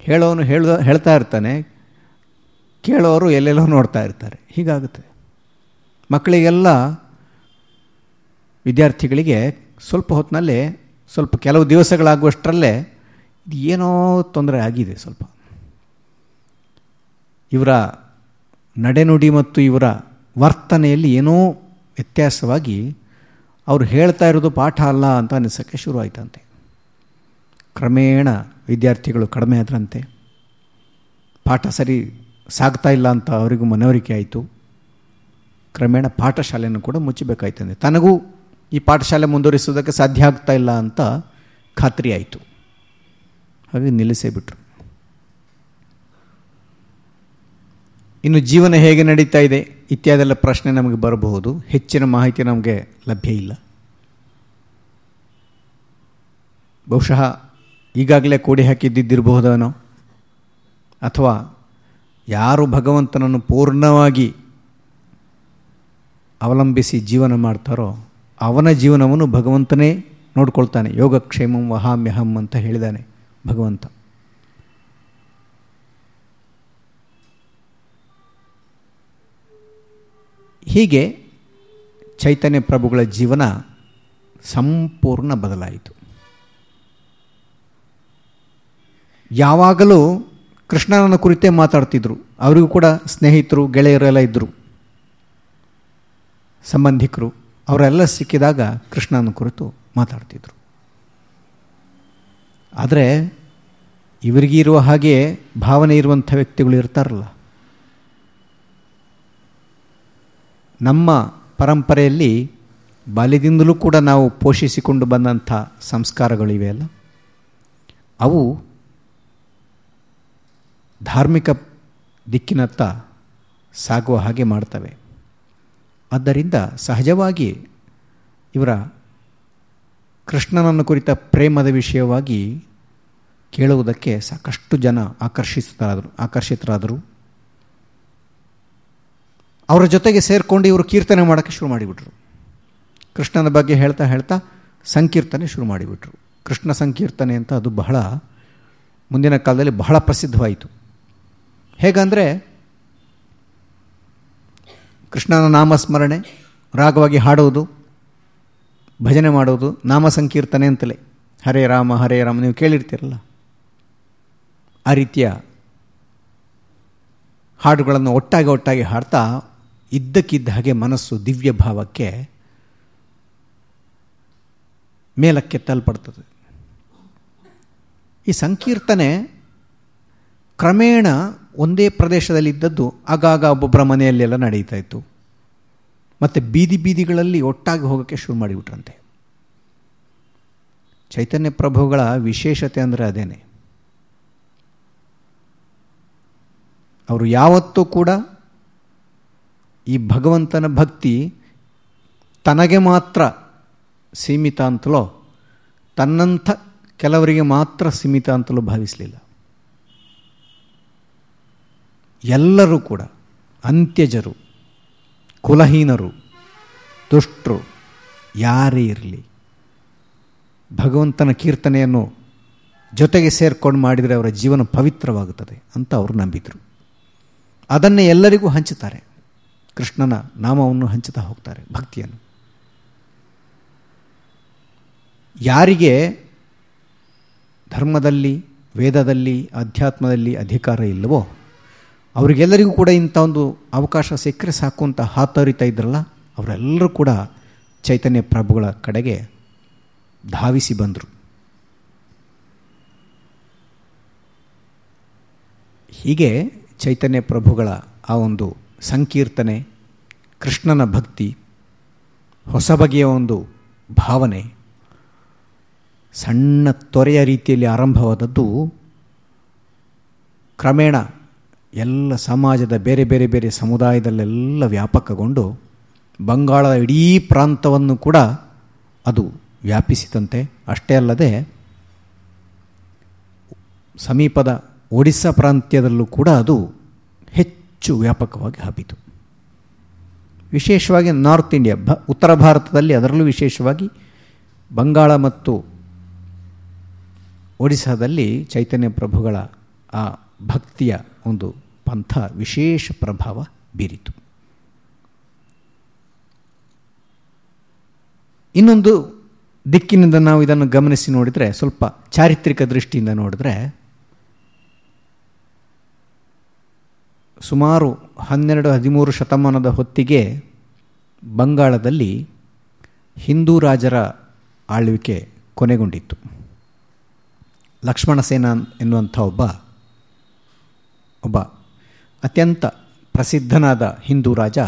S1: ಹೇಳೋನು ಹೇಳ, ಹೇಳ್ತಾ ಇರ್ತಾನೆ, ಕೇಳೋರು ಎಲ್ಲೆಲ್ಲೋ ನೋಡ್ತಾ ಇರ್ತಾರೆ. ಹೀಗಾಗುತ್ತೆ. ಮಕ್ಕಳಿಗೆಲ್ಲ ವಿದ್ಯಾರ್ಥಿಗಳಿಗೆ ಸ್ವಲ್ಪ ಹೊತ್ತಿನಲ್ಲಿ ಸ್ವಲ್ಪ ಕೆಲವು ದಿವಸಗಳಾಗುವಷ್ಟರಲ್ಲೇ ಇದು ಏನೋ ತೊಂದರೆ ಆಗಿದೆ ಸ್ವಲ್ಪ. ಇವರ ನಡೆನುಡಿ ಮತ್ತು ಇವರ ವರ್ತನೆಯಲ್ಲಿ ಏನೋ ವ್ಯತ್ಯಾಸವಾಗಿ ಅವರು ಹೇಳ್ತಾ ಇರೋದು ಪಾಠ ಅಲ್ಲ ಅಂತ ಅನ್ನಿಸೋಕ್ಕೆ ಶುರು ಆಯ್ತಂತೆ ಕ್ರಮೇಣ ವಿದ್ಯಾರ್ಥಿಗಳು ಕಡಿಮೆ ಆದ್ರಂತೆ. ಪಾಠ ಸರಿ ಸಾಗ್ತಾ ಇಲ್ಲ ಅಂತ ಅವರಿಗೂ ಮನವರಿಕೆ ಆಯಿತು. ಕ್ರಮೇಣ ಪಾಠಶಾಲೆಯನ್ನು ಕೂಡ ಮುಚ್ಚಬೇಕಾಯ್ತಂತೆ. ತನಗೂ ಈ ಪಾಠಶಾಲೆ ಮುಂದುವರಿಸೋದಕ್ಕೆ ಸಾಧ್ಯ ಆಗ್ತಾ ಇಲ್ಲ ಅಂತ ಖಾತ್ರಿ ಆಯಿತು. ಹಾಗೆ ನಿಲ್ಲಿಸೇ ಬಿಟ್ರು. ಇನ್ನು ಜೀವನ ಹೇಗೆ ನಡೀತಾ ಇದೆ ಇತ್ಯಾದೆಲ್ಲ ಪ್ರಶ್ನೆ ನಮಗೆ ಬರಬಹುದು. ಹೆಚ್ಚಿನ ಮಾಹಿತಿ ನಮಗೆ ಲಭ್ಯ ಇಲ್ಲ. ಬಹುಶಃ ಈಗಾಗಲೇ ಕೋಡಿ ಹಾಕಿದ್ದಿದ್ದಿರಬಹುದೇನೋ ಅಥವಾ ಯಾರು ಭಗವಂತನನ್ನು ಪೂರ್ಣವಾಗಿ ಅವಲಂಬಿಸಿ ಜೀವನ ಮಾಡ್ತಾರೋ ಅವನ ಜೀವನವನ್ನು ಭಗವಂತನೇ ನೋಡ್ಕೊಳ್ತಾನೆ. ಯೋಗಕ್ಷೇಮಂ ವಹಾಮ್ಯಹಂ ಅಂತ ಹೇಳಿದಾನೆ ಭಗವಂತ. ಹೀಗೆ ಚೈತನ್ಯ ಪ್ರಭುಗಳ ಜೀವನ ಸಂಪೂರ್ಣ ಬದಲಾಯಿತು. ಯಾವಾಗಲೂ ಕೃಷ್ಣನ ಕುರಿತೇ ಮಾತಾಡ್ತಿದ್ರು. ಅವರಿಗೂ ಕೂಡ ಸ್ನೇಹಿತರು, ಗೆಳೆಯರೆಲ್ಲ ಇದ್ದರು ಸಂಬಂಧಿಕರು, ಅವರೆಲ್ಲ ಸಿಕ್ಕಿದಾಗ ಕೃಷ್ಣನ ಕುರಿತು ಮಾತಾಡ್ತಿದ್ರು. ಆದರೆ ಇವರಿಗಿರುವ ಹಾಗೆ ಭಾವನೆ ಇರುವಂಥ ವ್ಯಕ್ತಿಗಳು ಇರ್ತಾರಲ್ಲ ನಮ್ಮ ಪರಂಪರೆಯಲ್ಲಿ ಬಾಲ್ಯದಿಂದಲೂ ಕೂಡ ನಾವು ಪೋಷಿಸಿಕೊಂಡು ಬಂದಂಥ ಸಂಸ್ಕಾರಗಳಿವೆಯಲ್ಲ ಅವು ಧಾರ್ಮಿಕ ದಿಕ್ಕಿನತ್ತ ಸಾಗುವ ಹಾಗೆ ಮಾಡ್ತವೆ. ಆದ್ದರಿಂದ ಸಹಜವಾಗಿ ಇವರ ಕೃಷ್ಣನನ್ನು ಕುರಿತ ಪ್ರೇಮದ ವಿಷಯವಾಗಿ ಕೇಳುವುದಕ್ಕೆ ಸಾಕಷ್ಟು ಜನ ಆಕರ್ಷಿತರಾದರು ಆಕರ್ಷಿತರಾದರು. ಅವರ ಜೊತೆಗೆ ಸೇರಿಕೊಂಡು ಇವರು ಕೀರ್ತನೆ ಮಾಡೋಕ್ಕೆ ಶುರು ಮಾಡಿಬಿಟ್ರು. ಕೃಷ್ಣನ ಬಗ್ಗೆ ಹೇಳ್ತಾ ಹೇಳ್ತಾ ಸಂಕೀರ್ತನೆ ಶುರು ಮಾಡಿಬಿಟ್ರು. ಕೃಷ್ಣ ಸಂಕೀರ್ತನೆ ಅಂತ ಅದು ಬಹಳ ಮುಂದಿನ ಕಾಲದಲ್ಲಿ ಬಹಳ ಪ್ರಸಿದ್ಧವಾಯಿತು. ಹೇಗಂದರೆ ಕೃಷ್ಣನ ನಾಮಸ್ಮರಣೆ, ರಾಗವಾಗಿ ಹಾಡುವುದು ಭಜನೆ ಮಾಡೋದು, ನಾಮ ಸಂಕೀರ್ತನೆ ಅಂತಲೇ. ಹರೇ ರಾಮ ಹರೇ ರಾಮ, ನೀವು ಕೇಳಿರ್ತೀರಲ್ಲ? ಆ ರೀತಿಯ ಹಾಡುಗಳನ್ನು ಒಟ್ಟಾಗಿ ಒಟ್ಟಾಗಿ ಹಾಡ್ತಾ ಇದ್ದಕ್ಕಿದ್ದ ಹಾಗೆ ಮನಸ್ಸು ದಿವ್ಯ ಭಾವಕ್ಕೆ ಮೇಲಕ್ಕೆ ತಲ್ಪಡ್ತದೆ. ಈ ಸಂಕೀರ್ತನೆ ಕ್ರಮೇಣ ಒಂದೇ ಪ್ರದೇಶದಲ್ಲಿದ್ದದ್ದು ಆಗಾಗ ಒಬ್ಬೊಬ್ಬರ ಮನೆಯಲ್ಲೆಲ್ಲ ನಡೀತಾ ಇತ್ತು. ಮತ್ತು ಬೀದಿ ಬೀದಿಗಳಲ್ಲಿ ಒಟ್ಟಾಗಿ ಹೋಗೋಕ್ಕೆ ಶುರು ಮಾಡಿಬಿಟ್ರಂತೆ. ಚೈತನ್ಯ ಪ್ರಭುಗಳ ವಿಶೇಷತೆ ಅಂದರೆ ಅದೇನೆ. ಅವರು ಯಾವತ್ತೂ ಕೂಡ ಈ ಭಗವಂತನ ಭಕ್ತಿ ತನಗೆ ಮಾತ್ರ ಸೀಮಿತ ಅಂತಲೋ, ತನ್ನಂಥ ಕೆಲವರಿಗೆ ಮಾತ್ರ ಸೀಮಿತ ಅಂತಲೂ ಭಾವಿಸಲಿಲ್ಲ. ಎಲ್ಲರೂ ಕೂಡ, ಅಂತ್ಯಜರು, ಕುಲಹೀನರು, ದುಷ್ಟರು, ಯಾರೇ ಇರಲಿ, ಭಗವಂತನ ಕೀರ್ತನೆಯನ್ನು ಜೊತೆಗೆ ಸೇರ್ಕೊಂಡು ಮಾಡಿದರೆ ಅವರ ಜೀವನ ಪವಿತ್ರವಾಗುತ್ತದೆ ಅಂತ ಅವರು ನಂಬಿದರು. ಅದನ್ನೇ ಎಲ್ಲರಿಗೂ ಹಂಚುತ್ತಾರೆ. ಕೃಷ್ಣನ ನಾಮವನ್ನು ಹಂಚುತ್ತಾ ಹೋಗ್ತಾರೆ ಭಕ್ತಿಯನ್ನು. ಯಾರಿಗೆ ಧರ್ಮದಲ್ಲಿ, ವೇದದಲ್ಲಿ, ಅಧ್ಯಾತ್ಮದಲ್ಲಿ ಅಧಿಕಾರ ಇಲ್ಲವೋ, ಅವರಿಗೆಲ್ಲರಿಗೂ ಕೂಡ ಇಂಥ ಒಂದು ಅವಕಾಶ ಸಿಕ್ಕರೆ ಸಾಕು ಅಂತ ಹಾತರಿತಾ ಇದ್ರಲ್ಲ, ಅವರೆಲ್ಲರೂ ಕೂಡ ಚೈತನ್ಯ ಪ್ರಭುಗಳ ಕಡೆಗೆ ಧಾವಿಸಿ ಬಂದರು. ಹೀಗೆ ಚೈತನ್ಯ ಪ್ರಭುಗಳ ಆ ಒಂದು ಸಂಕೀರ್ತನೆ, ಕೃಷ್ಣನ ಭಕ್ತಿ, ಹೊಸ ಬಗೆಯ ಒಂದು ಭಾವನೆ. ಸಣ್ಣ ತೊರೆಯ ರೀತಿಯಲ್ಲಿ ಆರಂಭವಾದದ್ದು ಕ್ರಮೇಣ ಎಲ್ಲ ಸಮಾಜದ ಬೇರೆ ಬೇರೆ ಬೇರೆ ಸಮುದಾಯದಲ್ಲೆಲ್ಲ ವ್ಯಾಪಕಗೊಂಡು ಬಂಗಾಳದ ಇಡೀ ಪ್ರಾಂತವನ್ನು ಕೂಡ ಅದು ವ್ಯಾಪಿಸಿತಂತೆ. ಅಷ್ಟೇ ಅಲ್ಲದೆ ಸಮೀಪದ ಒಡಿಸ್ಸಾ ಪ್ರಾಂತ್ಯದಲ್ಲೂ ಕೂಡ ಅದು ಹೆಚ್ಚು ವ್ಯಾಪಕವಾಗಿ ಹಬ್ಬಿತು. ವಿಶೇಷವಾಗಿ ನಾರ್ತ್ ಇಂಡಿಯಾ, ಭ, ಉತ್ತರ ಭಾರತದಲ್ಲಿ ಅದರಲ್ಲೂ ವಿಶೇಷವಾಗಿ ಬಂಗಾಳ ಮತ್ತು ಒಡಿಸ್ಸಾದಲ್ಲಿ ಚೈತನ್ಯ ಪ್ರಭುಗಳ ಆ ಭಕ್ತಿಯ ಒಂದು ಪಂಥ ವಿಶೇಷ ಪ್ರಭಾವ ಬೀರಿತು. ಇನ್ನೊಂದು ದಿಕ್ಕಿನಿಂದ ನಾವು ಇದನ್ನು ಗಮನಿಸಿ ನೋಡಿದರೆ ಸ್ವಲ್ಪ ಚಾರಿತ್ರಿಕ ದೃಷ್ಟಿಯಿಂದ ನೋಡಿದ್ರೆ ಸುಮಾರು ಹನ್ನೆರಡು ಹದಿಮೂರು ಶತಮಾನದ ಹೊತ್ತಿಗೆ ಬಂಗಾಳದಲ್ಲಿ ಹಿಂದೂ ರಾಜರ ಆಳ್ವಿಕೆ ಕೊನೆಗೊಂಡಿತ್ತು. ಲಕ್ಷ್ಮಣ ಸೇನಾ ಎನ್ನುವಂಥ ಒಬ್ಬ ಒಬ್ಬ ಅತ್ಯಂತ ಪ್ರಸಿದ್ಧನಾದ ಹಿಂದೂ ರಾಜ,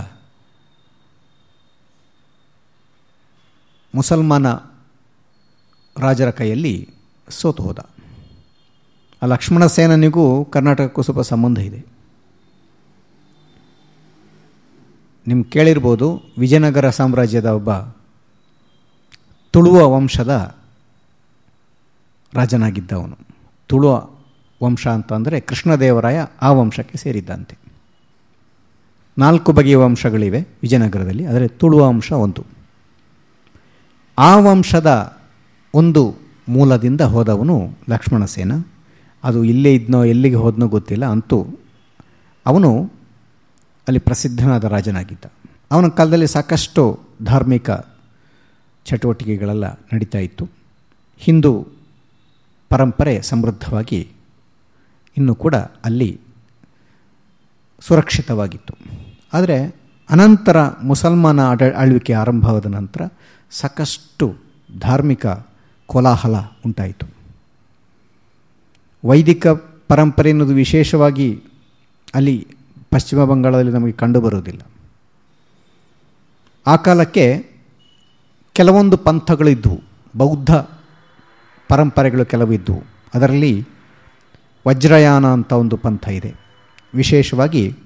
S1: ಮುಸಲ್ಮಾನ ರಾಜರ ಕೈಯಲ್ಲಿ ಸೋತು ಹೋದ. ಆ ಲಕ್ಷ್ಮಣ ಸೇನನಿಗೂ ಕರ್ನಾಟಕಕ್ಕೂ ಸ್ವಲ್ಪ ಸಂಬಂಧ ಇದೆ. ನಿಮ್ಗೆ ಕೇಳಿರ್ಬೋದು, ವಿಜಯನಗರ ಸಾಮ್ರಾಜ್ಯದ ಒಬ್ಬ ತುಳುವ ವಂಶದ ರಾಜನಾಗಿದ್ದವನು. ತುಳುವ ವಂಶ ಅಂತಂದರೆ ಕೃಷ್ಣದೇವರಾಯ ಆ ವಂಶಕ್ಕೆ ಸೇರಿದ್ದಂತೆ. ನಾಲ್ಕು ಬಗೆಯ ವಂಶಗಳಿವೆ ವಿಜಯನಗರದಲ್ಲಿ, ಆದರೆ ತುಳುವ ವಂಶ ಒಂದು. ಆ ವಂಶದ ಒಂದು ಮೂಲದಿಂದ ಹೋದವನು ಲಕ್ಷ್ಮಣ ಸೇನ ಅದು ಇಲ್ಲೇ ಇದ್ನೋ ಎಲ್ಲಿಗೆ ಹೋದನೋ ಗೊತ್ತಿಲ್ಲ, ಅಂತೂ ಅವನು ಅಲ್ಲಿ ಪ್ರಸಿದ್ಧನಾದ ರಾಜನಾಗಿದ್ದ. ಅವನ ಕಾಲದಲ್ಲಿ ಸಾಕಷ್ಟು ಧಾರ್ಮಿಕ ಚಟುವಟಿಕೆಗಳೆಲ್ಲ ನಡೀತಾ ಇತ್ತು. ಹಿಂದೂ ಪರಂಪರೆ ಸಮೃದ್ಧವಾಗಿ ಇನ್ನೂ ಕೂಡ ಅಲ್ಲಿ ಸುರಕ್ಷಿತವಾಗಿತ್ತು. ಆದರೆ ಅನಂತರ ಮುಸಲ್ಮಾನ ಆಡ, ಆಳ್ವಿಕೆ ಆರಂಭವಾದ ನಂತರ ಸಾಕಷ್ಟು ಧಾರ್ಮಿಕ ಕೋಲಾಹಲ ಉಂಟಾಯಿತು. ವೈದಿಕ ಪರಂಪರೆ ಅನ್ನೋದು ವಿಶೇಷವಾಗಿ ಅಲ್ಲಿ ಪಶ್ಚಿಮ ಬಂಗಾಳದಲ್ಲಿ ನಮಗೆ ಕಂಡುಬರುವುದಿಲ್ಲ. ಆ ಕಾಲಕ್ಕೆ ಕೆಲವೊಂದು ಪಂಥಗಳಿದ್ದವು ಬೌದ್ಧ ಪರಂಪರೆಗಳು ಕೆಲವು ಇದ್ದವು ಅದರಲ್ಲಿ ವಜ್ರಯಾನ ಅಂತ ಒಂದು ಪಂಥ ಇದೆ. ವಿಶೇಷವಾಗಿ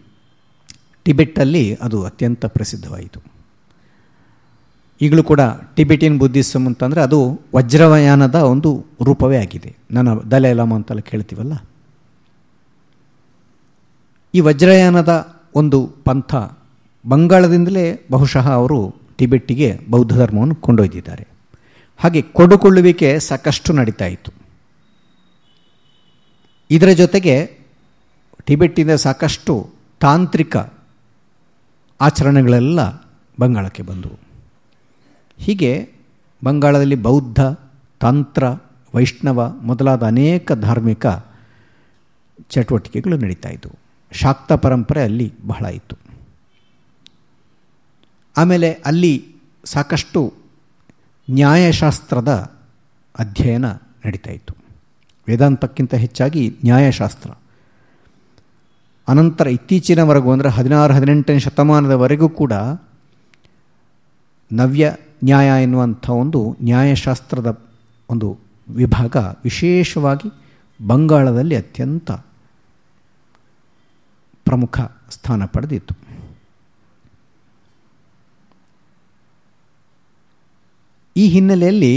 S1: ಟಿಬೆಟ್ಟಲ್ಲಿ ಅದು ಅತ್ಯಂತ ಪ್ರಸಿದ್ಧವಾಯಿತು. ಈಗಲೂ ಕೂಡ ಟಿಬೆಟಿಯನ್ ಬುದ್ಧಿಸಮ್ ಅಂತಂದರೆ ಅದು ವಜ್ರಯಾನದ ಒಂದು ರೂಪವೇ ಆಗಿದೆ. ನನ್ನ ದಲೈಲಾಮ ಅಂತೆಲ್ಲ ಕೇಳ್ತೀವಲ್ಲ? ಈ ವಜ್ರಯಾನದ ಒಂದು ಪಂಥ ಬಂಗಾಳದಿಂದಲೇ ಬಹುಶಃ ಅವರು ಟಿಬೆಟ್ಟಿಗೆ ಬೌದ್ಧ ಧರ್ಮವನ್ನು ಕೊಂಡೊಯ್ದಿದ್ದಾರೆ. ಹಾಗೆ ಕೊಡುಕೊಳ್ಳುವಿಕೆ ಸಾಕಷ್ಟು ನಡೀತಾ ಇತ್ತು. ಇದರ ಜೊತೆಗೆ ಟಿಬೆಟ್ಟಿಂದ ಸಾಕಷ್ಟು ತಾಂತ್ರಿಕ ಆಚರಣೆಗಳೆಲ್ಲ ಬಂಗಾಳಕ್ಕೆ ಬಂದವು. ಹೀಗೆ ಬಂಗಾಳದಲ್ಲಿ ಬೌದ್ಧ, ತಂತ್ರ, ವೈಷ್ಣವ ಮೊದಲಾದ ಅನೇಕ ಧಾರ್ಮಿಕ ಚಟುವಟಿಕೆಗಳು ನಡೀತಾ ಇದ್ದವು. ಶಾಕ್ತ ಪರಂಪರೆ ಅಲ್ಲಿ ಬಹಳ ಇತ್ತು. ಆಮೇಲೆ ಅಲ್ಲಿ ಸಾಕಷ್ಟು ನ್ಯಾಯಶಾಸ್ತ್ರದ ಅಧ್ಯಯನ ನಡೀತಾ ಇತ್ತು. ವೇದಾಂತಕ್ಕಿಂತ ಹೆಚ್ಚಾಗಿ ನ್ಯಾಯಶಾಸ್ತ್ರ. ಅನಂತರ ಇತ್ತೀಚಿನವರೆಗೂ ಅಂದರೆ ಹದಿನಾರು, ಹದಿನೆಂಟನೇ ಶತಮಾನದವರೆಗೂ ಕೂಡ ನವ್ಯ ನ್ಯಾಯ ಎನ್ನುವಂಥ ಒಂದು ನ್ಯಾಯಶಾಸ್ತ್ರದ ಒಂದು ವಿಭಾಗ ವಿಶೇಷವಾಗಿ ಬಂಗಾಳದಲ್ಲಿ ಅತ್ಯಂತ ಪ್ರಮುಖ ಸ್ಥಾನ ಪಡೆದಿತ್ತು. ಈ ಹಿನ್ನೆಲೆಯಲ್ಲಿ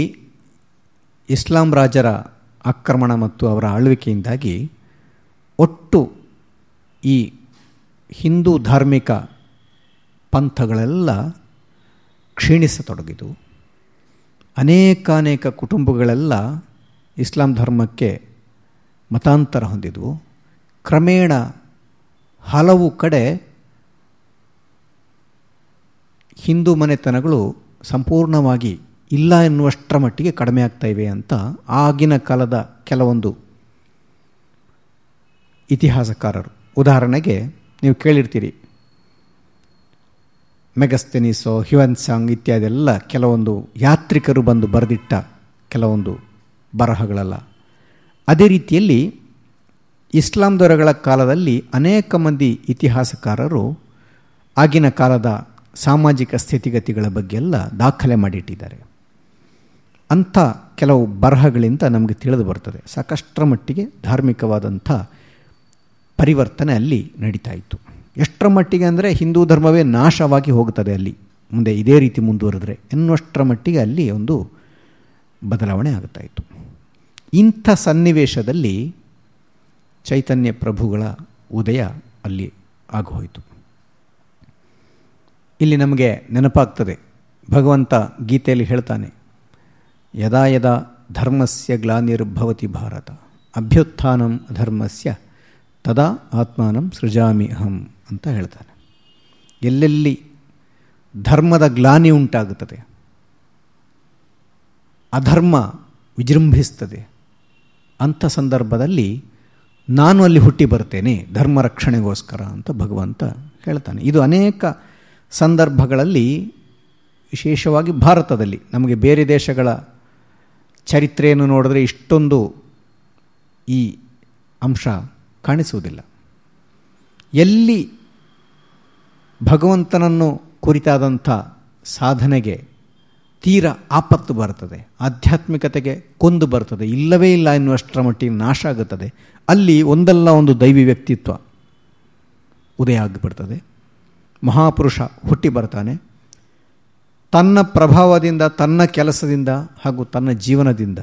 S1: ಇಸ್ಲಾಂ ರಾಜರ ಆಕ್ರಮಣ ಮತ್ತು ಅವರ ಆಳ್ವಿಕೆಯಿಂದಾಗಿ ಒಟ್ಟು ಈ ಹಿಂದೂ ಧಾರ್ಮಿಕ ಪಂಥಗಳೆಲ್ಲ ಕ್ಷೀಣಿಸತೊಡಗಿದು ಅನೇಕಾನೇಕ ಕುಟುಂಬಗಳೆಲ್ಲ ಇಸ್ಲಾಂ ಧರ್ಮಕ್ಕೆ ಮತಾಂತರ ಹೊಂದಿದವು. ಕ್ರಮೇಣ ಹಲವು ಕಡೆ ಹಿಂದೂ ಮನೆತನಗಳು ಸಂಪೂರ್ಣವಾಗಿ ಇಲ್ಲ ಎನ್ನುವಷ್ಟರ ಮಟ್ಟಿಗೆ ಕಡಿಮೆ ಆಗ್ತಾಯಿವೆ ಅಂತ ಆಗಿನ ಕಾಲದ ಕೆಲವೊಂದು ಇತಿಹಾಸಕಾರರು. ಉದಾಹರಣೆಗೆ ನೀವು ಕೇಳಿರ್ತೀರಿ. ಮೆಗಸ್ತೆನಿಸೋ ಹ್ಯುವನ್ಸಾಂಗ್ ಇತ್ಯಾದೆಲ್ಲ ಕೆಲವೊಂದು ಯಾತ್ರಿಕರು ಬಂದು ಬರೆದಿಟ್ಟ ಕೆಲವೊಂದು ಬರಹಗಳಲ್ಲ. ಅದೇ ರೀತಿಯಲ್ಲಿ ಇಸ್ಲಾಂ ದೊರೆಗಳ ಕಾಲದಲ್ಲಿ ಅನೇಕ ಮಂದಿ ಇತಿಹಾಸಕಾರರು ಆಗಿನ ಕಾಲದ ಸಾಮಾಜಿಕ ಸ್ಥಿತಿಗತಿಗಳ ಬಗ್ಗೆ ಎಲ್ಲ ದಾಖಲೆ ಮಾಡಿಟ್ಟಿದ್ದಾರೆ. ಅಂಥ ಕೆಲವು ಬರಹಗಳಿಂದ ನಮಗೆ ತಿಳಿದು ಬರ್ತದೆ. ಸಾಕಷ್ಟರ ಮಟ್ಟಿಗೆ ಧಾರ್ಮಿಕವಾದಂಥ ಪರಿವರ್ತನೆ ಅಲ್ಲಿ ನಡೀತಾ ಇತ್ತು. ಎಷ್ಟರ ಮಟ್ಟಿಗೆ ಅಂದರೆ ಹಿಂದೂ ಧರ್ಮವೇ ನಾಶವಾಗಿ ಹೋಗುತ್ತದೆ ಅಲ್ಲಿ. ಮುಂದೆ ಇದೇ ರೀತಿ ಮುಂದುವರೆದ್ರೆ ಎನ್ನುವಷ್ಟರ ಮಟ್ಟಿಗೆ ಅಲ್ಲಿ ಒಂದು ಬದಲಾವಣೆ ಆಗುತ್ತಾ ಇತ್ತು. ಇಂಥ ಸನ್ನಿವೇಶದಲ್ಲಿ ಚೈತನ್ಯ ಪ್ರಭುಗಳ ಉದಯ ಅಲ್ಲಿ ಆಗೋಯಿತು ಇಲ್ಲಿ ನಮಗೆ ನೆನಪಾಗ್ತದೆ, ಭಗವಂತ ಗೀತೆಯಲ್ಲಿ ಹೇಳ್ತಾನೆ, ಯದಾ ಯದಾ ಧರ್ಮಸ್ಯ ಗ್ಲಾನಿರ್ಭವತಿ ಭಾರತ, ಅಭ್ಯುತ್ಥಾನಂ ಧರ್ಮಸ್ಯ, ತದಾ ಆತ್ಮಾನಂ ಸೃಜಾಮಿ ಅಹಂ ಅಂತ ಹೇಳ್ತಾನೆ. ಎಲ್ಲೆಲ್ಲಿ ಧರ್ಮದ ಗ್ಲಾನಿ ಉಂಟಾಗುತ್ತದೆ, ಅಧರ್ಮ ವಿಜೃಂಭಿಸ್ತದೆ, ಅಂಥ ಸಂದರ್ಭದಲ್ಲಿ ನಾನು ಅಲ್ಲಿ ಹುಟ್ಟಿ ಬರ್ತೇನೆ, ಧರ್ಮ ರಕ್ಷಣೆಗೋಸ್ಕರ ಅಂತ ಭಗವಂತ ಹೇಳ್ತಾನೆ. ಇದು ಅನೇಕ ಸಂದರ್ಭಗಳಲ್ಲಿ ವಿಶೇಷವಾಗಿ ಭಾರತದಲ್ಲಿ, ನಮಗೆ ಬೇರೆ ದೇಶಗಳ ಚರಿತ್ರೆಯನ್ನು ನೋಡಿದ್ರೆ ಇಷ್ಟೊಂದು ಈ ಅಂಶ ಕಾಣಿಸುವುದಿಲ್ಲ. ಎಲ್ಲಿ ಭಗವಂತನನ್ನು ಕುರಿತಾದಂಥ ಸಾಧನೆಗೆ ತೀರ ಆಪತ್ತು ಬರ್ತದೆ, ಆಧ್ಯಾತ್ಮಿಕತೆಗೆ ಕೊಂದು ಬರ್ತದೆ, ಇಲ್ಲವೇ ಇಲ್ಲ ಎನ್ನುವಷ್ಟರ ಮಟ್ಟಿಗೆ ನಾಶ ಆಗುತ್ತದೆ ಅಲ್ಲಿ ಒಂದಲ್ಲ ಒಂದು ದೈವಿ ವ್ಯಕ್ತಿತ್ವ ಉದಯ ಆಗಿಬಿಡ್ತದೆ. ಮಹಾಪುರುಷ ಹುಟ್ಟಿ ಬರ್ತಾನೆ. ತನ್ನ ಪ್ರಭಾವದಿಂದ, ತನ್ನ ಕೆಲಸದಿಂದ ಹಾಗೂ ತನ್ನ ಜೀವನದಿಂದ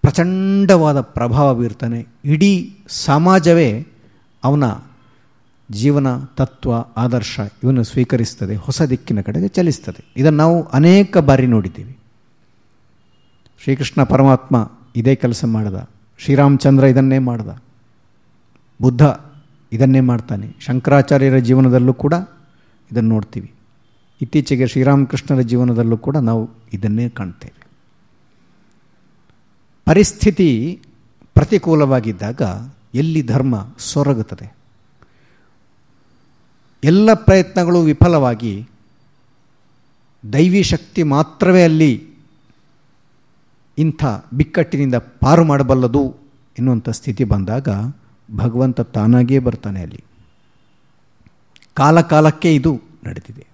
S1: ಪ್ರಚಂಡವಾದ ಪ್ರಭಾವ ಬೀರ್ತಾನೆ. ಇಡೀ ಸಮಾಜವೇ ಅವನ ಜೀವನ, ತತ್ವ, ಆದರ್ಶ ಇವನ್ನು ಸ್ವೀಕರಿಸ್ತದೆ, ಹೊಸ ದಿಕ್ಕಿನ ಕಡೆಗೆ ಚಲಿಸ್ತದೆ. ಇದನ್ನು ನಾವು ಅನೇಕ ಬಾರಿ ನೋಡಿದ್ದೀವಿ. ಶ್ರೀಕೃಷ್ಣ ಪರಮಾತ್ಮ ಇದೇ ಕೆಲಸ ಮಾಡಿದ. ಶ್ರೀರಾಮಚಂದ್ರ ಇದನ್ನೇ ಮಾಡ್ದ. ಬುದ್ಧ ಇದನ್ನೇ ಮಾಡ್ತಾನೆ. ಶಂಕರಾಚಾರ್ಯರ ಜೀವನದಲ್ಲೂ ಕೂಡ ಇದನ್ನು ನೋಡ್ತೀವಿ. ಇತ್ತೀಚೆಗೆ ಶ್ರೀರಾಮಕೃಷ್ಣರ ಜೀವನದಲ್ಲೂ ಕೂಡ ನಾವು ಇದನ್ನೇ ಕಾಣ್ತೇವೆ. ಪರಿಸ್ಥಿತಿ ಪ್ರತಿಕೂಲವಾಗಿದ್ದಾಗ ಎಲ್ಲಿ ಧರ್ಮ ಸೊರಗುತ್ತದೆ? ಎಲ್ಲ ಪ್ರಯತ್ನಗಳು ವಿಫಲವಾಗಿ ದೈವಿ ಶಕ್ತಿ ಮಾತ್ರವೇ ಅಲ್ಲಿ ಇಂಥ ಬಿಕ್ಕಟ್ಟಿನಿಂದ ಪಾರು ಮಾಡಬಲ್ಲದು ಎನ್ನುವಂಥ ಸ್ಥಿತಿ ಬಂದಾಗ ಭಗವಂತ ತಾನಾಗೇ ಬರ್ತಾನೆ ಅಲ್ಲಿ. ಕಾಲಕಾಲಕ್ಕೆ ಇದು ನಡೆದಿದೆ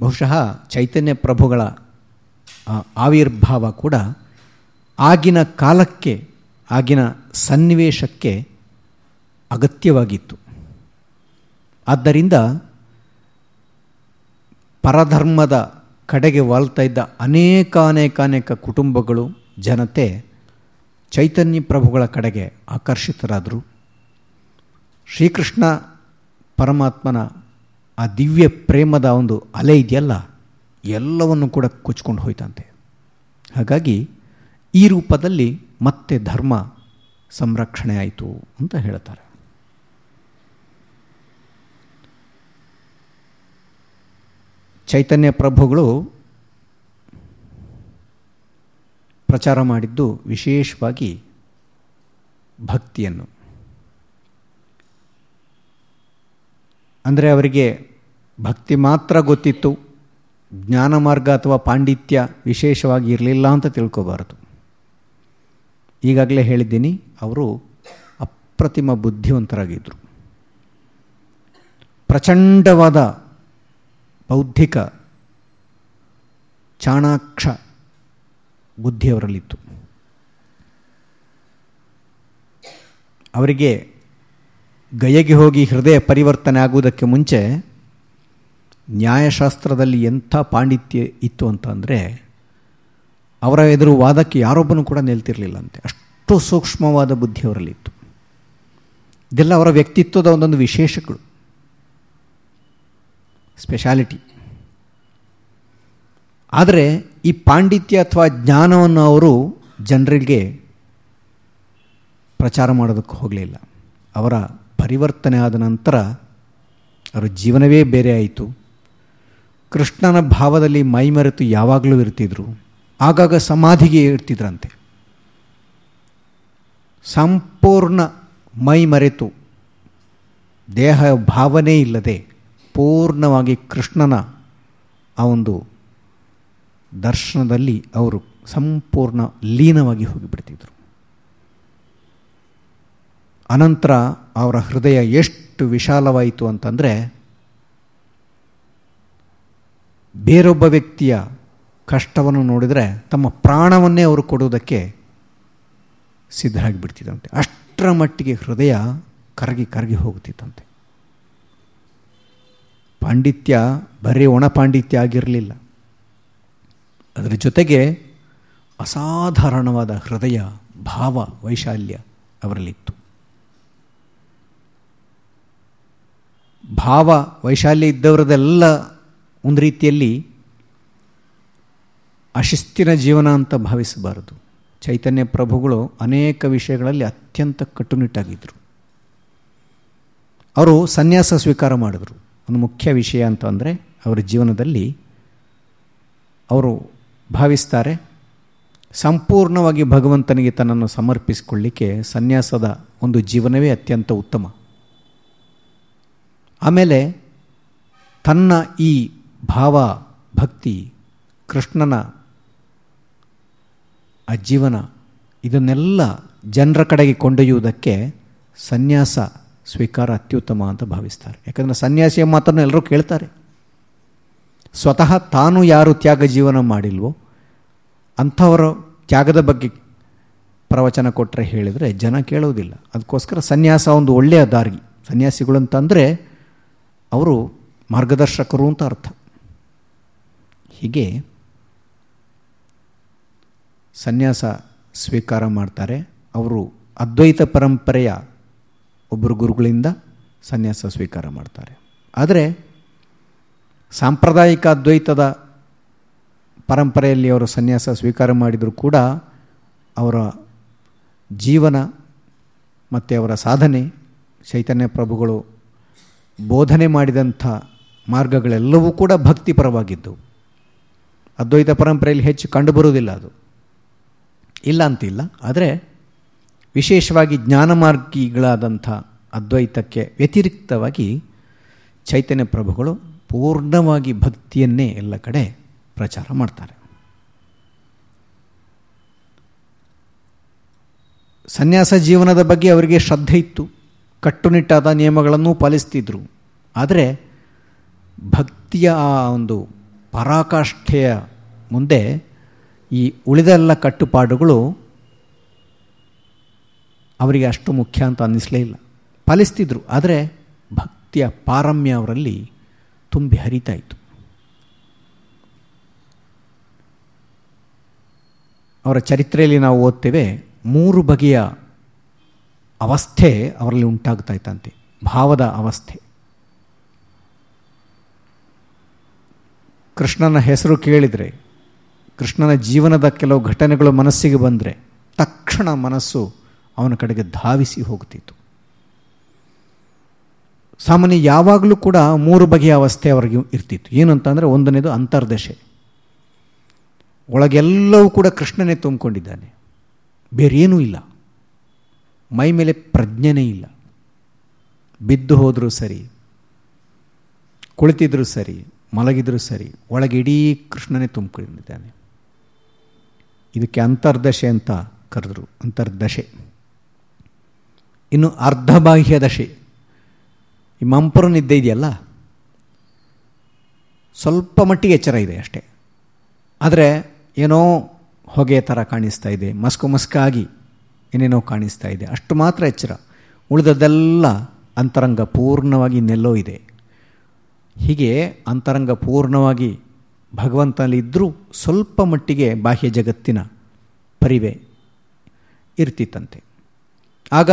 S1: ಬಹುಶಃ ಚೈತನ್ಯ ಪ್ರಭುಗಳ ಆವಿರ್ಭಾವ ಕೂಡ ಆಗಿನ ಕಾಲಕ್ಕೆ, ಆಗಿನ ಸನ್ನಿವೇಶಕ್ಕೆ ಅಗತ್ಯವಾಗಿತ್ತು. ಆದ್ದರಿಂದ ಪರಧರ್ಮದ ಕಡೆಗೆ ವಾಲ್ತಾ ಇದ್ದ ಅನೇಕ ಅನೇಕ ಅನೇಕ ಕುಟುಂಬಗಳು ಜನತೆ ಚೈತನ್ಯ ಪ್ರಭುಗಳ ಕಡೆಗೆ ಆಕರ್ಷಿತರಾದರು. ಶ್ರೀಕೃಷ್ಣ ಪರಮಾತ್ಮನ ಆ ದಿವ್ಯ ಪ್ರೇಮದ ಒಂದು ಅಲೆ ಇದೆಯಲ್ಲ, ಎಲ್ಲವನ್ನು ಕೂಡ ಕೊಚ್ಕೊಂಡು ಹೋಯ್ತಂತೆ. ಹಾಗಾಗಿ ಈ ರೂಪದಲ್ಲಿ ಮತ್ತೆ ಧರ್ಮ ಸಂರಕ್ಷಣೆ ಆಯಿತು ಅಂತ ಹೇಳ್ತಾರೆ. ಚೈತನ್ಯ ಪ್ರಭುಗಳು ಪ್ರಚಾರ ಮಾಡಿದ್ದು ವಿಶೇಷವಾಗಿ ಭಕ್ತಿಯನ್ನು. ಅಂದರೆ ಅವರಿಗೆ ಭಕ್ತಿ ಮಾತ್ರ ಗೊತ್ತಿತ್ತು, ಜ್ಞಾನ ಮಾರ್ಗ ಅಥವಾ ಪಾಂಡಿತ್ಯ ವಿಶೇಷವಾಗಿ ಇರಲಿಲ್ಲ ಅಂತ ತಿಳ್ಕೋಬಾರದು. ಈಗಾಗಲೇ ಹೇಳಿದ್ದೀನಿ, ಅವರು ಅಪ್ರತಿಮ ಬುದ್ಧಿವಂತರಾಗಿದ್ದರು ಪ್ರಚಂಡವಾದ ಬೌದ್ಧಿಕ ಚಾಣಾಕ್ಷ ಬುದ್ಧಿಯವರಲ್ಲಿತ್ತು. ಅವರಿಗೆ ಗಯಗೆ ಹೋಗಿ ಹೃದಯ ಪರಿವರ್ತನೆ ಆಗುವುದಕ್ಕೆ ಮುಂಚೆ ನ್ಯಾಯಶಾಸ್ತ್ರದಲ್ಲಿ ಎಂಥ ಪಾಂಡಿತ್ಯ ಇತ್ತು ಅಂತ ಅಂದರೆ ಅವರ ಎದುರು ವಾದಕ್ಕೆ ಯಾರೊಬ್ಬನೂ ಕೂಡ ನಿಲ್ತಿರಲಿಲ್ಲಂತೆ ಅಷ್ಟು ಸೂಕ್ಷ್ಮವಾದ ಬುದ್ಧಿ ಅವರಲ್ಲಿತ್ತು ಇದೆಲ್ಲ ಅವರ ವ್ಯಕ್ತಿತ್ವದ ಒಂದೊಂದು ವಿಶೇಷಗಳು. ಸ್ಪೆಷಾಲಿಟಿ ಆದರೆ ಈ ಪಾಂಡಿತ್ಯ ಅಥವಾ ಜ್ಞಾನವನ್ನು ಅವರು ಜನರಿಗೆ ಪ್ರಚಾರ ಮಾಡೋದಕ್ಕೆ ಹೋಗಲಿಲ್ಲ ಅವರ ಪರಿವರ್ತನೆ ಆದ ನಂತರ ಅವರ ಜೀವನವೇ ಬೇರೆ ಆಯಿತು. ಕೃಷ್ಣನ ಭಾವದಲ್ಲಿ ಮೈಮರೆತು ಯಾವಾಗಲೂ ಇರ್ತಿದ್ರು. ಆಗಾಗ ಸಮಾಧಿಗೆ ಇರ್ತಿದ್ರಂತೆ. ಸಂಪೂರ್ಣ ಮೈ ಮರೆತು ದೇಹ ಭಾವನೆ ಇಲ್ಲದೆ ಪೂರ್ಣವಾಗಿ ಕೃಷ್ಣನ ಆ ಒಂದು ದರ್ಶನದಲ್ಲಿ ಅವರು ಸಂಪೂರ್ಣ ಲೀನವಾಗಿ ಹೋಗಿಬಿಡ್ತಿದ್ರು. ಅನಂತರ ಅವರ ಹೃದಯ ಎಷ್ಟು ವಿಶಾಲವಾಯಿತು ಅಂತಂದರೆ ಬೇರೊಬ್ಬ ವ್ಯಕ್ತಿಯ ಕಷ್ಟವನ್ನು ನೋಡಿದರೆ ತಮ್ಮ ಪ್ರಾಣವನ್ನೇ ಅವರು ಕೊಡುವುದಕ್ಕೆ ಸಿದ್ಧರಾಗಿಬಿಡ್ತಿದ್ದಂತೆ ಅಷ್ಟರ ಮಟ್ಟಿಗೆ ಹೃದಯ ಕರಗಿ ಕರಗಿ ಹೋಗ್ತಿತ್ತಂತೆ ಪಾಂಡಿತ್ಯ ಬರೀ ಒಣ ಪಾಂಡಿತ್ಯ ಆಗಿರಲಿಲ್ಲ. ಅದರ ಜೊತೆಗೆ ಅಸಾಧಾರಣವಾದ ಹೃದಯ, ಭಾವ, ವೈಶಾಲ್ಯ ಅವರಲ್ಲಿತ್ತು. ಭಾವ, ವೈಶಾಲ್ಯ ಇದ್ದವರದೆಲ್ಲ ಒಂದು ರೀತಿಯಲ್ಲಿ ಅಶಿಸ್ತಿನ ಜೀವನ ಅಂತ ಭಾವಿಸಬಾರದು. ಚೈತನ್ಯ ಪ್ರಭುಗಳು ಅನೇಕ ವಿಷಯಗಳಲ್ಲಿ ಅತ್ಯಂತ ಕಟ್ಟುನಿಟ್ಟಾಗಿದ್ದರು ಅವರು ಸನ್ಯಾಸ ಸ್ವೀಕಾರ ಮಾಡಿದ್ರು. ಒಂದು ಮುಖ್ಯ ವಿಷಯ ಅಂತ ಅಂದರೆ ಅವರ ಜೀವನದಲ್ಲಿ ಅವರು ಭಾವಿಸ್ತಾರೆ, ಸಂಪೂರ್ಣವಾಗಿ ಭಗವಂತನಿಗೆ ತನ್ನನ್ನು ಸಮರ್ಪಿಸಿಕೊಳ್ಳಿಕ್ಕೆ ಸನ್ಯಾಸದ ಒಂದು ಜೀವನವೇ ಅತ್ಯಂತ ಉತ್ತಮ. ಆಮೇಲೆ ತನ್ನ ಈ ಭಾವ ಭಕ್ತಿ ಕೃಷ್ಣನ ಆ ಜೀವನ ಇದನ್ನೆಲ್ಲ ಜನರ ಕಡೆಗೆ ಕೊಂಡೊಯ್ಯುವುದಕ್ಕೆ ಸನ್ಯಾಸ ಸ್ವೀಕಾರ ಅತ್ಯುತ್ತಮ ಅಂತ ಭಾವಿಸ್ತಾರೆ. ಯಾಕಂದರೆ ಸನ್ಯಾಸಿಯ ಮಾತನ್ನು ಎಲ್ಲರೂ ಕೇಳ್ತಾರೆ. ಸ್ವತಃ ತಾನು ಯಾರು ತ್ಯಾಗ ಜೀವನ ಮಾಡಿಲ್ವೋ ಅಂಥವರ ತ್ಯಾಗದ ಬಗ್ಗೆ ಪ್ರವಚನ ಕೊಟ್ಟರೆ ಹೇಳಿದರೆ ಜನ ಕೇಳೋದಿಲ್ಲ. ಅದಕ್ಕೋಸ್ಕರ ಸನ್ಯಾಸ ಒಂದು ಒಳ್ಳೆಯ ದಾರಿ. ಸನ್ಯಾಸಿಗಳು ಅಂತಂದರೆ ಅವರು ಮಾರ್ಗದರ್ಶಕರು ಅಂತ ಅರ್ಥ. ಹೀಗೆ ಸನ್ಯಾಸ ಸ್ವೀಕಾರ ಮಾಡ್ತಾರೆ. ಅವರು ಅದ್ವೈತ ಪರಂಪರೆಯ ಒಬ್ಬರು ಗುರುಗಳಿಂದ ಸನ್ಯಾಸ ಸ್ವೀಕಾರ ಮಾಡ್ತಾರೆ. ಆದರೆ ಸಾಂಪ್ರದಾಯಿಕ ಅದ್ವೈತದ ಪರಂಪರೆಯಲ್ಲಿ ಅವರು ಸನ್ಯಾಸ ಸ್ವೀಕಾರ ಮಾಡಿದರೂ ಕೂಡ ಅವರ ಜೀವನ ಮತ್ತು ಅವರ ಸಾಧನೆ, ಚೈತನ್ಯ ಪ್ರಭುಗಳು ಬೋಧನೆ ಮಾಡಿದಂಥ ಮಾರ್ಗಗಳೆಲ್ಲವೂ ಕೂಡ ಭಕ್ತಿಪರವಾಗಿದ್ದವು. ಅದ್ವೈತ ಪರಂಪರೆಯಲ್ಲಿ ಹೆಚ್ಚು ಕಂಡುಬರುವುದಿಲ್ಲ ಅದು. ಇಲ್ಲ ಅಂತಿಲ್ಲ, ಆದರೆ ವಿಶೇಷವಾಗಿ ಜ್ಞಾನಮಾರ್ಗಿಗಳಾದಂಥ ಅದ್ವೈತಕ್ಕೆ ವ್ಯತಿರಿಕ್ತವಾಗಿ ಚೈತನ್ಯ ಪ್ರಭುಗಳು ಪೂರ್ಣವಾಗಿ ಭಕ್ತಿಯನ್ನೇ ಎಲ್ಲ ಕಡೆ ಪ್ರಚಾರ ಮಾಡ್ತಾರೆ. ಸನ್ಯಾಸ ಜೀವನದ ಬಗ್ಗೆ ಅವರಿಗೆ ಶ್ರದ್ಧೆ ಇತ್ತು. ಕಟ್ಟುನಿಟ್ಟಾದ ನಿಯಮಗಳನ್ನು ಪಾಲಿಸ್ತಿದ್ರು. ಆದರೆ ಭಕ್ತಿಯ ಆ ಒಂದು ಪರಾಕಾಷ್ಠೆಯ ಮುಂದೆ ಈ ಉಳಿದೆಲ್ಲ ಕಟ್ಟುಪಾಡುಗಳು ಅವರಿಗೆ ಅಷ್ಟು ಮುಖ್ಯ ಅಂತ ಅನ್ನಿಸಲೇ ಇಲ್ಲ. ಪಾಲಿಸ್ತಿದ್ರು ಆದರೆ ಭಕ್ತಿಯ ಪಾರಮ್ಯ ಅವರಲ್ಲಿ ತುಂಬಿ ಹರಿತಾ ಇತ್ತು. ಅವರ ಚರಿತ್ರೆಯಲ್ಲಿ ನಾವು ಓದ್ತೇವೆ, ಮೂರು ಬಗೆಯ ಅವಸ್ಥೆ ಅವರಲ್ಲಿ ಉಂಟಾಗ್ತಾ ಇತ್ತಂತೆ. ಭಾವದ ಅವಸ್ಥೆ. ಕೃಷ್ಣನ ಹೆಸರು ಕೇಳಿದರೆ, ಕೃಷ್ಣನ ಜೀವನದ ಕೆಲವು ಘಟನೆಗಳು ಮನಸ್ಸಿಗೆ ಬಂದರೆ, ತಕ್ಷಣ ಮನಸ್ಸು ಅವನ ಕಡೆಗೆ ಧಾವಿಸಿ ಹೋಗ್ತಿತ್ತು. ಸಾಮಾನ್ಯ ಯಾವಾಗಲೂ ಕೂಡ ಮೂರು ಬಗೆಯ ಅವಸ್ಥೆ ಅವರಿಗೆ ಇರ್ತಿತ್ತು. ಏನಂತಂದರೆ ಒಂದನೇದು ಅಂತರ್ದಶೆ. ಒಳಗೆಲ್ಲವೂ ಕೂಡ ಕೃಷ್ಣನೇ ತುಂಬಿಕೊಂಡಿದ್ದಾನೆ. ಬೇರೇನೂ ಇಲ್ಲ. ಮೈ ಮೇಲೆ ಪ್ರಜ್ಞೆನೇ ಇಲ್ಲ. ಬಿದ್ದು ಹೋದರೂ ಸರಿ, ಕುಳಿತಿದ್ರೂ ಸರಿ, ಮಲಗಿದ್ರೂ ಸರಿ, ಒಳಗೆ ಇಡೀ ಕೃಷ್ಣನೇ ತುಂಬಿಕೊಂಡಿದ್ದಾನೆ. ಇದಕ್ಕೆ ಅಂತರ್ದಶೆ ಅಂತ ಕರೆದ್ರು. ಅಂತರ್ದಶೆ. ಇನ್ನು ಅರ್ಧಬಾಹ್ಯ ದಶೆ. ಈ ಮಂಪುರ ನಿದ್ದೆ ಇದೆಯಲ್ಲ? ಸ್ವಲ್ಪ ಮಟ್ಟಿಗೆ ಎಚ್ಚರ ಇದೆ ಅಷ್ಟೇ. ಆದರೆ ಏನೋ ಹೊಗೆ ಥರ ಕಾಣಿಸ್ತಾ ಇದೆ, ಮಸ್ಕು ಮಸ್ಕಾಗಿ ಏನೇನೋ ಕಾಣಿಸ್ತಾ ಇದೆ, ಅಷ್ಟು ಮಾತ್ರ ಎಚ್ಚರ. ಉಳಿದದ್ದೆಲ್ಲ ಅಂತರಂಗ ಪೂರ್ಣವಾಗಿ ನೆಲ್ಲೋ ಇದೆ. ಹೀಗೆ ಅಂತರಂಗ ಪೂರ್ಣವಾಗಿ ಭಗವಂತನಲ್ಲಿ ಇದ್ದರೂ ಸ್ವಲ್ಪ ಮಟ್ಟಿಗೆ ಬಾಹ್ಯ ಜಗತ್ತಿನ ಪರಿವೆ ಇರ್ತಿತ್ತಂತೆ. ಆಗ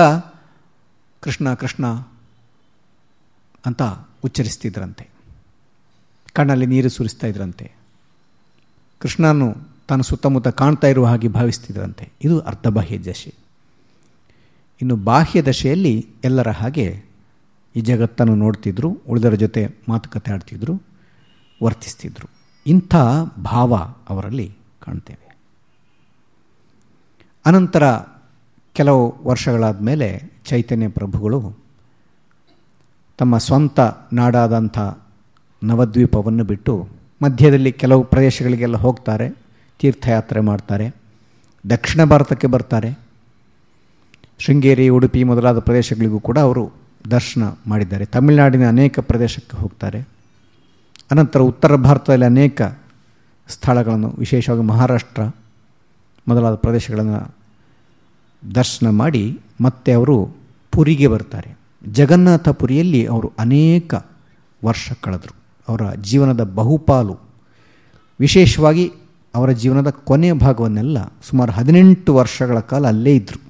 S1: ಕೃಷ್ಣ ಕೃಷ್ಣ ಅಂತ ಉಚ್ಚರಿಸ್ತಿದ್ರಂತೆ. ಕಣ್ಣಲ್ಲಿ ನೀರು ಸುರಿಸ್ತಾ ಇದ್ರಂತೆ. ಕೃಷ್ಣನು ತಾನು ಸುತ್ತಮುತ್ತ ಕಾಣ್ತಾ ಇರುವ ಹಾಗೆ ಭಾವಿಸ್ತಿದ್ರಂತೆ. ಇದು ಅರ್ಧಬಾಹ್ಯ ದಶೆ. ಇನ್ನು ಬಾಹ್ಯ ದಶೆಯಲ್ಲಿ ಎಲ್ಲರ ಹಾಗೆ ಈ ಜಗತ್ತನ್ನು ನೋಡ್ತಿದ್ರು, ಉಳಿದರ ಜೊತೆ ಮಾತುಕತೆ ಆಡ್ತಿದ್ರು, ವರ್ತಿಸ್ತಿದ್ರು. ಇಂಥ ಭಾವ ಅವರಲ್ಲಿ ಕಾಣ್ತೇವೆ. ಅನಂತರ ಕೆಲವು ವರ್ಷಗಳಾದ ಮೇಲೆ ಚೈತನ್ಯ ಪ್ರಭುಗಳು ತಮ್ಮ ಸ್ವಂತ ನಾಡಾದಂಥ ನವದ್ವೀಪವನ್ನು ಬಿಟ್ಟು ಮಧ್ಯದಲ್ಲಿ ಕೆಲವು ಪ್ರದೇಶಗಳಿಗೆಲ್ಲ ಹೋಗ್ತಾರೆ, ತೀರ್ಥಯಾತ್ರೆ ಮಾಡ್ತಾರೆ, ದಕ್ಷಿಣ ಭಾರತಕ್ಕೆ ಬರ್ತಾರೆ. ಶೃಂಗೇರಿ, ಉಡುಪಿ ಮೊದಲಾದ ಪ್ರದೇಶಗಳಿಗೂ ಕೂಡ ಅವರು ದರ್ಶನ ಮಾಡಿದ್ದಾರೆ. ತಮಿಳುನಾಡಿನ ಅನೇಕ ಪ್ರದೇಶಕ್ಕೆ ಹೋಗ್ತಾರೆ. ಅನಂತರ ಉತ್ತರ ಭಾರತದಲ್ಲಿ ಅನೇಕ ಸ್ಥಳಗಳನ್ನು, ವಿಶೇಷವಾಗಿ ಮಹಾರಾಷ್ಟ್ರ ಮೊದಲಾದ ಪ್ರದೇಶಗಳನ್ನು ದರ್ಶನ ಮಾಡಿ ಮತ್ತೆ ಅವರು ಪುರಿಗೆ ಬರ್ತಾರೆ. ಜಗನ್ನಾಥ ಪುರಿಯಲ್ಲಿ ಅವರು ಅನೇಕ ವರ್ಷ ಕಳೆದರು. ಅವರ ಜೀವನದ ಬಹುಪಾಲು. ವಿಶೇಷವಾಗಿ ಅವರ ಜೀವನದ ಕೊನೆಯ ಭಾಗವನ್ನೆಲ್ಲ ಸುಮಾರು ಹದಿನೆಂಟು ವರ್ಷಗಳ ಕಾಲ ಅಲ್ಲೇ ಇದ್ದರು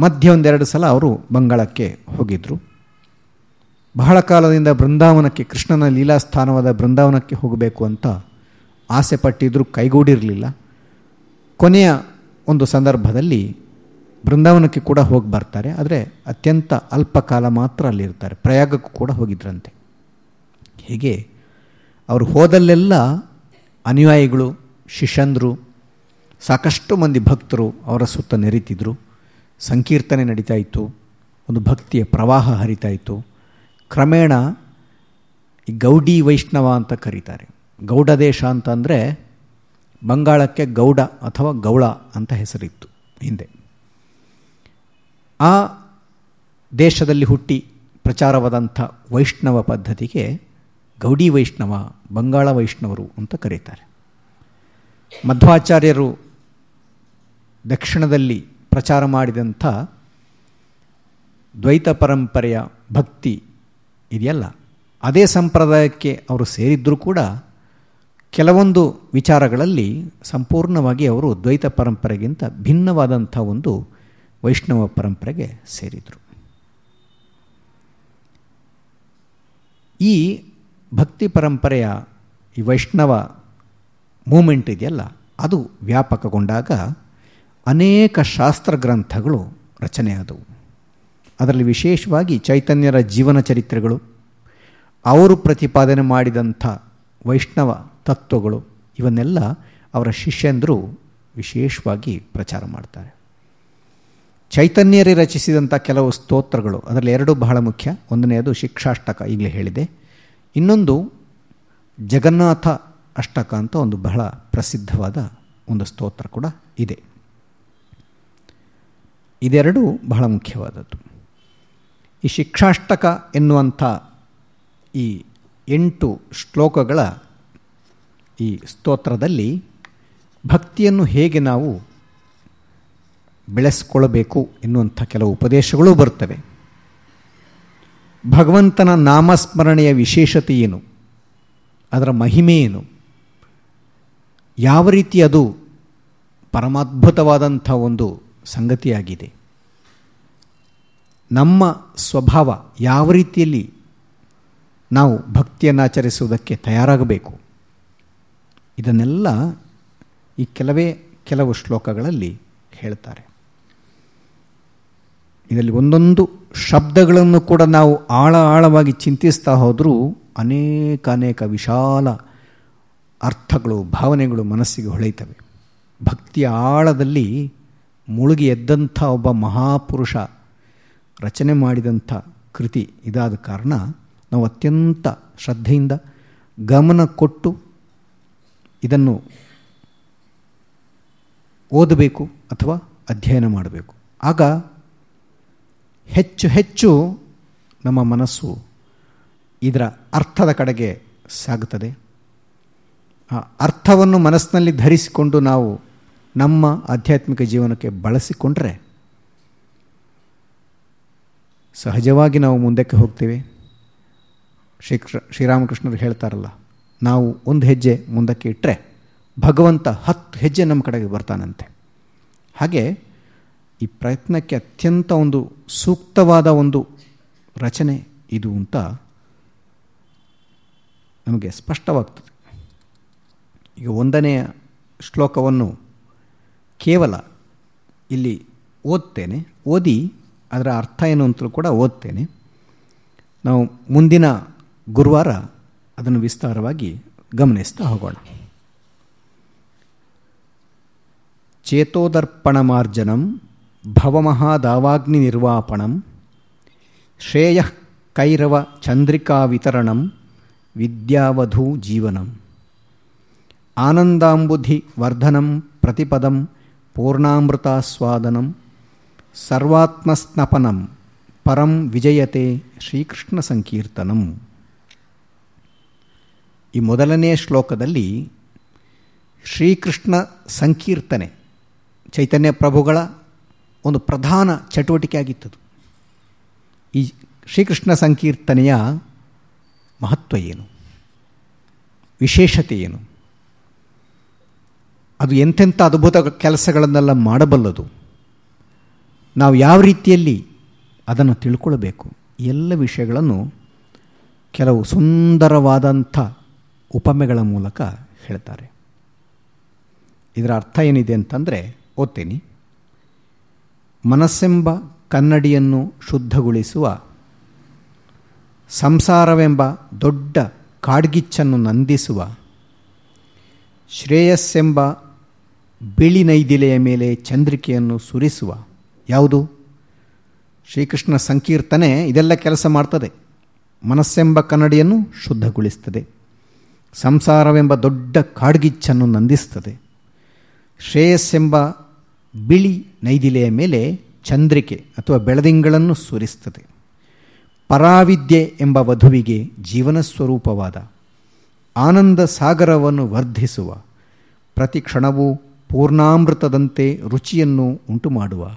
S1: ಮಧ್ಯ ಒಂದೆರಡು ಸಲ ಅವರು ಬಂಗಾಳಕ್ಕೆ ಹೋಗಿದ್ದರು ಬಹಳ ಕಾಲದಿಂದ ಬೃಂದಾವನಕ್ಕೆ, ಕೃಷ್ಣನ ಲೀಲಾಸ್ಥಾನವಾದ ಬೃಂದಾವನಕ್ಕೆ ಹೋಗಬೇಕು ಅಂತ ಆಸೆ ಪಟ್ಟಿದ್ದರೂ ಕೈಗೂಡಿರಲಿಲ್ಲ. ಕೊನೆಯ ಒಂದು ಸಂದರ್ಭದಲ್ಲಿ ಬೃಂದಾವನಕ್ಕೆ ಕೂಡ ಹೋಗಿ ಬರ್ತಾರೆ. ಆದರೆ ಅತ್ಯಂತ ಅಲ್ಪ ಕಾಲ ಮಾತ್ರ ಅಲ್ಲಿರ್ತಾರೆ. ಪ್ರಯಾಗಕ್ಕೂ ಕೂಡ ಹೋಗಿದ್ರಂತೆ. ಹೀಗೆ ಅವರು ಹೋದಲ್ಲೆಲ್ಲ ಅನುಯಾಯಿಗಳು, ಶಿಷ್ಯಂದರು, ಸಾಕಷ್ಟು ಮಂದಿ ಭಕ್ತರು ಅವರ ಸುತ್ತ ನೆರೀತಿದ್ರು. ಸಂಕೀರ್ತನೆ ನಡೀತಾ ಇತ್ತು. ಒಂದು ಭಕ್ತಿಯ ಪ್ರವಾಹ ಹರಿತಾ ಇತ್ತು. ಕ್ರಮೇಣ ಈ ಗೌಡಿ ವೈಷ್ಣವ ಅಂತ ಕರೀತಾರೆ. ಗೌಡ ದೇಶ ಅಂತಂದರೆ ಬಂಗಾಳಕ್ಕೆ ಗೌಡ ಅಥವಾ ಗೌಳ ಅಂತ ಹೆಸರಿತ್ತು ಹಿಂದೆ. ಆ ದೇಶದಲ್ಲಿ ಹುಟ್ಟಿ ಪ್ರಚಾರವಾದಂಥ ವೈಷ್ಣವ ಪದ್ಧತಿಗೆ ಗೌಡಿ ವೈಷ್ಣವ, ಬಂಗಾಳ ವೈಷ್ಣವರು ಅಂತ ಕರೀತಾರೆ. ಮಧ್ವಾಚಾರ್ಯರು ದಕ್ಷಿಣದಲ್ಲಿ ಪ್ರಚಾರ ಮಾಡಿದಂಥ ದ್ವೈತ ಪರಂಪರೆಯ ಭಕ್ತಿ ಇದೆಯಲ್ಲ, ಅದೇ ಸಂಪ್ರದಾಯಕ್ಕೆ ಅವರು ಸೇರಿದ್ದರೂ ಕೂಡ ಕೆಲವೊಂದು ವಿಚಾರಗಳಲ್ಲಿ ಸಂಪೂರ್ಣವಾಗಿ ಅವರು ದ್ವೈತ ಪರಂಪರೆಗಿಂತ ಭಿನ್ನವಾದಂಥ ಒಂದು ವೈಷ್ಣವ ಪರಂಪರೆಗೆ ಸೇರಿದರು. ಈ ಭಕ್ತಿ ಪರಂಪರೆಯ ಈ ವೈಷ್ಣವ ಮೂಮೆಂಟ್ ಇದೆಯಲ್ಲ, ಅದು ವ್ಯಾಪಕಗೊಂಡಾಗ ಅನೇಕ ಶಾಸ್ತ್ರ ಗ್ರಂಥಗಳು ರಚನೆಯಾದವು ಅದರಲ್ಲಿ ವಿಶೇಷವಾಗಿ ಚೈತನ್ಯರ ಜೀವನ ಚರಿತ್ರೆಗಳು, ಅವರು ಪ್ರತಿಪಾದನೆ ಮಾಡಿದಂಥ ವೈಷ್ಣವ ತತ್ವಗಳು ಇವನ್ನೆಲ್ಲ ಅವರ ಶಿಷ್ಯಂದರು ವಿಶೇಷವಾಗಿ ಪ್ರಚಾರ ಮಾಡ್ತಾರೆ. ಚೈತನ್ಯರೇ ರಚಿಸಿದಂಥ ಕೆಲವು ಸ್ತೋತ್ರಗಳು, ಅದರಲ್ಲಿ ಎರಡು ಬಹಳ ಮುಖ್ಯ. ಒಂದನೆಯದು ಶಿಕ್ಷಾಷ್ಟಕ, ಈಗಲೇ ಹೇಳಿದೆ. ಇನ್ನೊಂದು ಜಗನ್ನಾಥ ಅಷ್ಟಕ ಅಂತ ಒಂದು ಬಹಳ ಪ್ರಸಿದ್ಧವಾದ ಒಂದು ಸ್ತೋತ್ರ ಕೂಡ ಇದೆ. ಇದೆರಡು ಬಹಳ ಮುಖ್ಯವಾದದ್ದು. ಈ ಶಿಕ್ಷಾಷ್ಟಕ ಎನ್ನುವಂಥ ಈ ಎಂಟು ಶ್ಲೋಕಗಳ ಈ ಸ್ತೋತ್ರದಲ್ಲಿ ಭಕ್ತಿಯನ್ನು ಹೇಗೆ ನಾವು ಬೆಳೆಸ್ಕೊಳ್ಬೇಕು ಎನ್ನುವಂಥ ಕೆಲವು ಉಪದೇಶಗಳು ಬರ್ತವೆ ಭಗವಂತನ ನಾಮಸ್ಮರಣೆಯ ವಿಶೇಷತೆ ಏನು? ಅದರ ಮಹಿಮೆ ಏನು? ಯಾವ ರೀತಿ ಅದು ಪರಮಾದ್ಭುತವಾದಂಥ ಒಂದು ಸಂಗತಿಯಾಗಿದೆ? ನಮ್ಮ ಸ್ವಭಾವ ಯಾವ ರೀತಿಯಲ್ಲಿ ನಾವು ಭಕ್ತಿಯನ್ನು ಆಚರಿಸುವುದಕ್ಕೆ ತಯಾರಾಗಬೇಕು. ಇದನ್ನೆಲ್ಲ ಈ ಕೆಲವೇ ಕೆಲವು ಶ್ಲೋಕಗಳಲ್ಲಿ ಹೇಳ್ತಾರೆ. ಇದರಲ್ಲಿ ಒಂದೊಂದು ಶಬ್ದಗಳನ್ನು ಕೂಡ ನಾವು ಆಳ ಆಳವಾಗಿ ಚಿಂತಿಸ್ತಾ ಹೋದರೂ ಅನೇಕ ಅನೇಕ ವಿಶಾಲ ಅರ್ಥಗಳು, ಭಾವನೆಗಳು ಮನಸ್ಸಿಗೆ ಹೊಳೆಯುತ್ತವೆ. ಭಕ್ತಿಯ ಆಳದಲ್ಲಿ ಮುಳುಗಿ ಎದ್ದಂಥ ಒಬ್ಬ ಮಹಾಪುರುಷ ರಚನೆ ಮಾಡಿದಂಥ ಕೃತಿ ಇದಾದ ಕಾರಣ ನಾವು ಅತ್ಯಂತ ಶ್ರದ್ಧೆಯಿಂದ ಗಮನ ಕೊಟ್ಟು ಇದನ್ನು ಓದಬೇಕು ಅಥವಾ ಅಧ್ಯಯನ ಮಾಡಬೇಕು. ಆಗ ಹೆಚ್ಚು ಹೆಚ್ಚು ನಮ್ಮ ಮನಸ್ಸು ಇದರ ಅರ್ಥದ ಕಡೆಗೆ ಸಾಗುತ್ತದೆ. ಆ ಅರ್ಥವನ್ನು ಮನಸ್ಸಿನಲ್ಲಿ ಧರಿಸಿಕೊಂಡು ನಾವು ನಮ್ಮ ಆಧ್ಯಾತ್ಮಿಕ ಜೀವನಕ್ಕೆ ಬಳಸಿಕೊಂಡ್ರೆ ಸಹಜವಾಗಿ ನಾವು ಮುಂದಕ್ಕೆ ಹೋಗ್ತೇವೆ. ಶ್ರೀಕೃಷ್ಣ, ಶ್ರೀರಾಮಕೃಷ್ಣರು ಹೇಳ್ತಾರಲ್ಲ, ನಾವು ಒಂದು ಹೆಜ್ಜೆ ಮುಂದಕ್ಕೆ ಇಟ್ಟರೆ ಭಗವಂತ ಹತ್ತು ಹೆಜ್ಜೆ ನಮ್ಮ ಕಡೆಗೆ ಬರ್ತಾನಂತೆ. ಹಾಗೆ ಈ ಪ್ರಯತ್ನಕ್ಕೆ ಅತ್ಯಂತ ಒಂದು ಸೂಕ್ತವಾದ ಒಂದು ರಚನೆ ಇದು ಅಂತ ನಮಗೆ ಸ್ಪಷ್ಟವಾಗ್ತದೆ. ಈಗ ಒಂದನೆಯ ಶ್ಲೋಕವನ್ನು ಕೇವಲ ಇಲ್ಲಿ ಓದ್ತೇನೆ, ಓದಿ ಅದರ ಅರ್ಥ ಏನು ಅಂತಲೂ ಕೂಡ ಓದ್ತೇನೆ. ನಾವು ಮುಂದಿನ ಗುರುವಾರ ಅದನ್ನು ವಿಸ್ತಾರವಾಗಿ ಗಮನಿಸ್ತಾ ಹೋಗೋಣ. ಚೇತೋದರ್ಪಣಮಾರ್ಜನಂ ಭವಮಹಾದಾವಾಗ್ನಿ ನಿರ್ವಾಪಣಂ ಶ್ರೇಯ ಕೈರವ ಚಂದ್ರಿಕಾ ವಿತರಣಂ ವಿದ್ಯಾವಧೂ ಜೀವನಂ. ಆನಂದಾಂಬುಧಿ ವರ್ಧನಂ ಪ್ರತಿಪದಂ ಪೂರ್ಣಾಮೃತಾಸ್ವಾದನಂ ಸರ್ವಾತ್ಮಸ್ನಪನಂ ಪರಂ ವಿಜಯತೆ ಶ್ರೀಕೃಷ್ಣ ಸಂಕೀರ್ತನಂ. ಈ ಮೊದಲನೇ ಶ್ಲೋಕದಲ್ಲಿ ಶ್ರೀಕೃಷ್ಣ ಸಂಕೀರ್ತನೆ, ಚೈತನ್ಯ ಪ್ರಭುಗಳ ಒಂದು ಪ್ರಧಾನ ಚಟುವಟಿಕೆ ಆಗಿತ್ತದು ಈ ಶ್ರೀಕೃಷ್ಣ ಸಂಕೀರ್ತನೆಯ ಮಹತ್ವ ಏನು? ವಿಶೇಷತೆ ಏನು? ಅದು ಎಂತೆಂಥ ಅದ್ಭುತ ಕೆಲಸಗಳನ್ನೆಲ್ಲ ಮಾಡಬಲ್ಲದು? ನಾವು ಯಾವ ರೀತಿಯಲ್ಲಿ ಅದನ್ನು ತಿಳ್ಕೊಳ್ಬೇಕು? ಎಲ್ಲ ವಿಷಯಗಳನ್ನು ಕೆಲವು ಸುಂದರವಾದಂಥ ಉಪಮೆಗಳ ಮೂಲಕ ಹೇಳ್ತಾರೆ. ಇದರ ಅರ್ಥ ಏನಿದೆ ಅಂತಂದರೆ, ಓದ್ತೀನಿ. ಮನಸ್ಸೆಂಬ ಕನ್ನಡಿಯನ್ನು ಶುದ್ಧಗೊಳಿಸುವ ಸಂಸಾರವೆಂಬ ದೊಡ್ಡ ಕಾಡ್ಗಿಚ್ಚನ್ನು ನಂದಿಸುವ ಶ್ರೇಯಸ್ಸೆಂಬ ಬಿಳಿ ನೈದಿಲೆಯ ಮೇಲೆ ಚಂದ್ರಿಕೆಯನ್ನು ಸುರಿಸುವ. ಯಾವುದು? ಶ್ರೀಕೃಷ್ಣ ಸಂಕೀರ್ತನೆ ಇದೆಲ್ಲ ಕೆಲಸ ಮಾಡ್ತದೆ. ಮನಸ್ಸೆಂಬ ಕನ್ನಡಿಯನ್ನು ಶುದ್ಧಗೊಳಿಸ್ತದೆ. ಸಂಸಾರವೆಂಬ ದೊಡ್ಡ ಕಾಡ್ಗಿಚ್ಚನ್ನು ನಂದಿಸ್ತದೆ. ಶ್ರೇಯಸ್ಸೆಂಬ ಬಿಳಿ ನೈದಿಲೆಯ ಮೇಲೆ ಚಂದ್ರಿಕೆ ಅಥವಾ ಬೆಳದಿಂಗಳನ್ನು ಸುರಿಸ್ತದೆ. ಪರಾವಿದ್ಯೆ ಎಂಬ ವಧುವಿಗೆ ಜೀವನ ಸ್ವರೂಪವಾದ ಆನಂದ ಸಾಗರವನ್ನು ವರ್ಧಿಸುವ ಪ್ರತಿ ಕ್ಷಣವೂ ಪೂರ್ಣಾಮೃತದಂತೆ ರುಚಿಯನ್ನು ಉಂಟು ಮಾಡುವ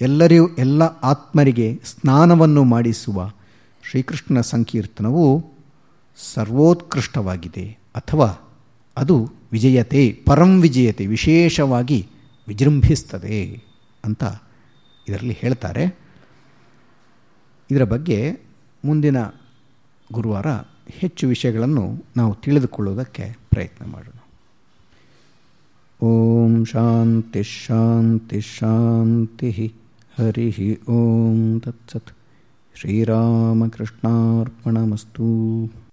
S1: ಎಲ್ಲರಿಗೂ ಎಲ್ಲ ಆತ್ಮರಿಗೆ ಸ್ನಾನವನ್ನು ಮಾಡಿಸುವ ಶ್ರೀಕೃಷ್ಣ ಸಂಕೀರ್ತನವು ಸರ್ವೋತ್ಕೃಷ್ಟವಾಗಿದೆ ಅಥವಾ ಅದು ವಿಜಯತೆ, ಪರಂ ವಿಜಯತೆ ವಿಶೇಷವಾಗಿ ವಿಜೃಂಭಿಸ್ತದೆ ಅಂತ ಇದರಲ್ಲಿ ಹೇಳ್ತಾರೆ. ಇದರ ಬಗ್ಗೆ ಮುಂದಿನ ಗುರುವಾರ ಹೆಚ್ಚು ವಿಷಯಗಳನ್ನು ನಾವು ತಿಳಿದುಕೊಳ್ಳುವುದಕ್ಕೆ ಪ್ರಯತ್ನ ಮಾಡೋಣ. ಓಂ ಶಾಂತಿ ಶಾಂತಿ ಶಾಂತಿ ಹರಿ ಓಂ ತತ್ಸತ್. ಶ್ರೀರಾಮಕೃಷ್ಣಾರ್ಪಣಮಸ್ತು.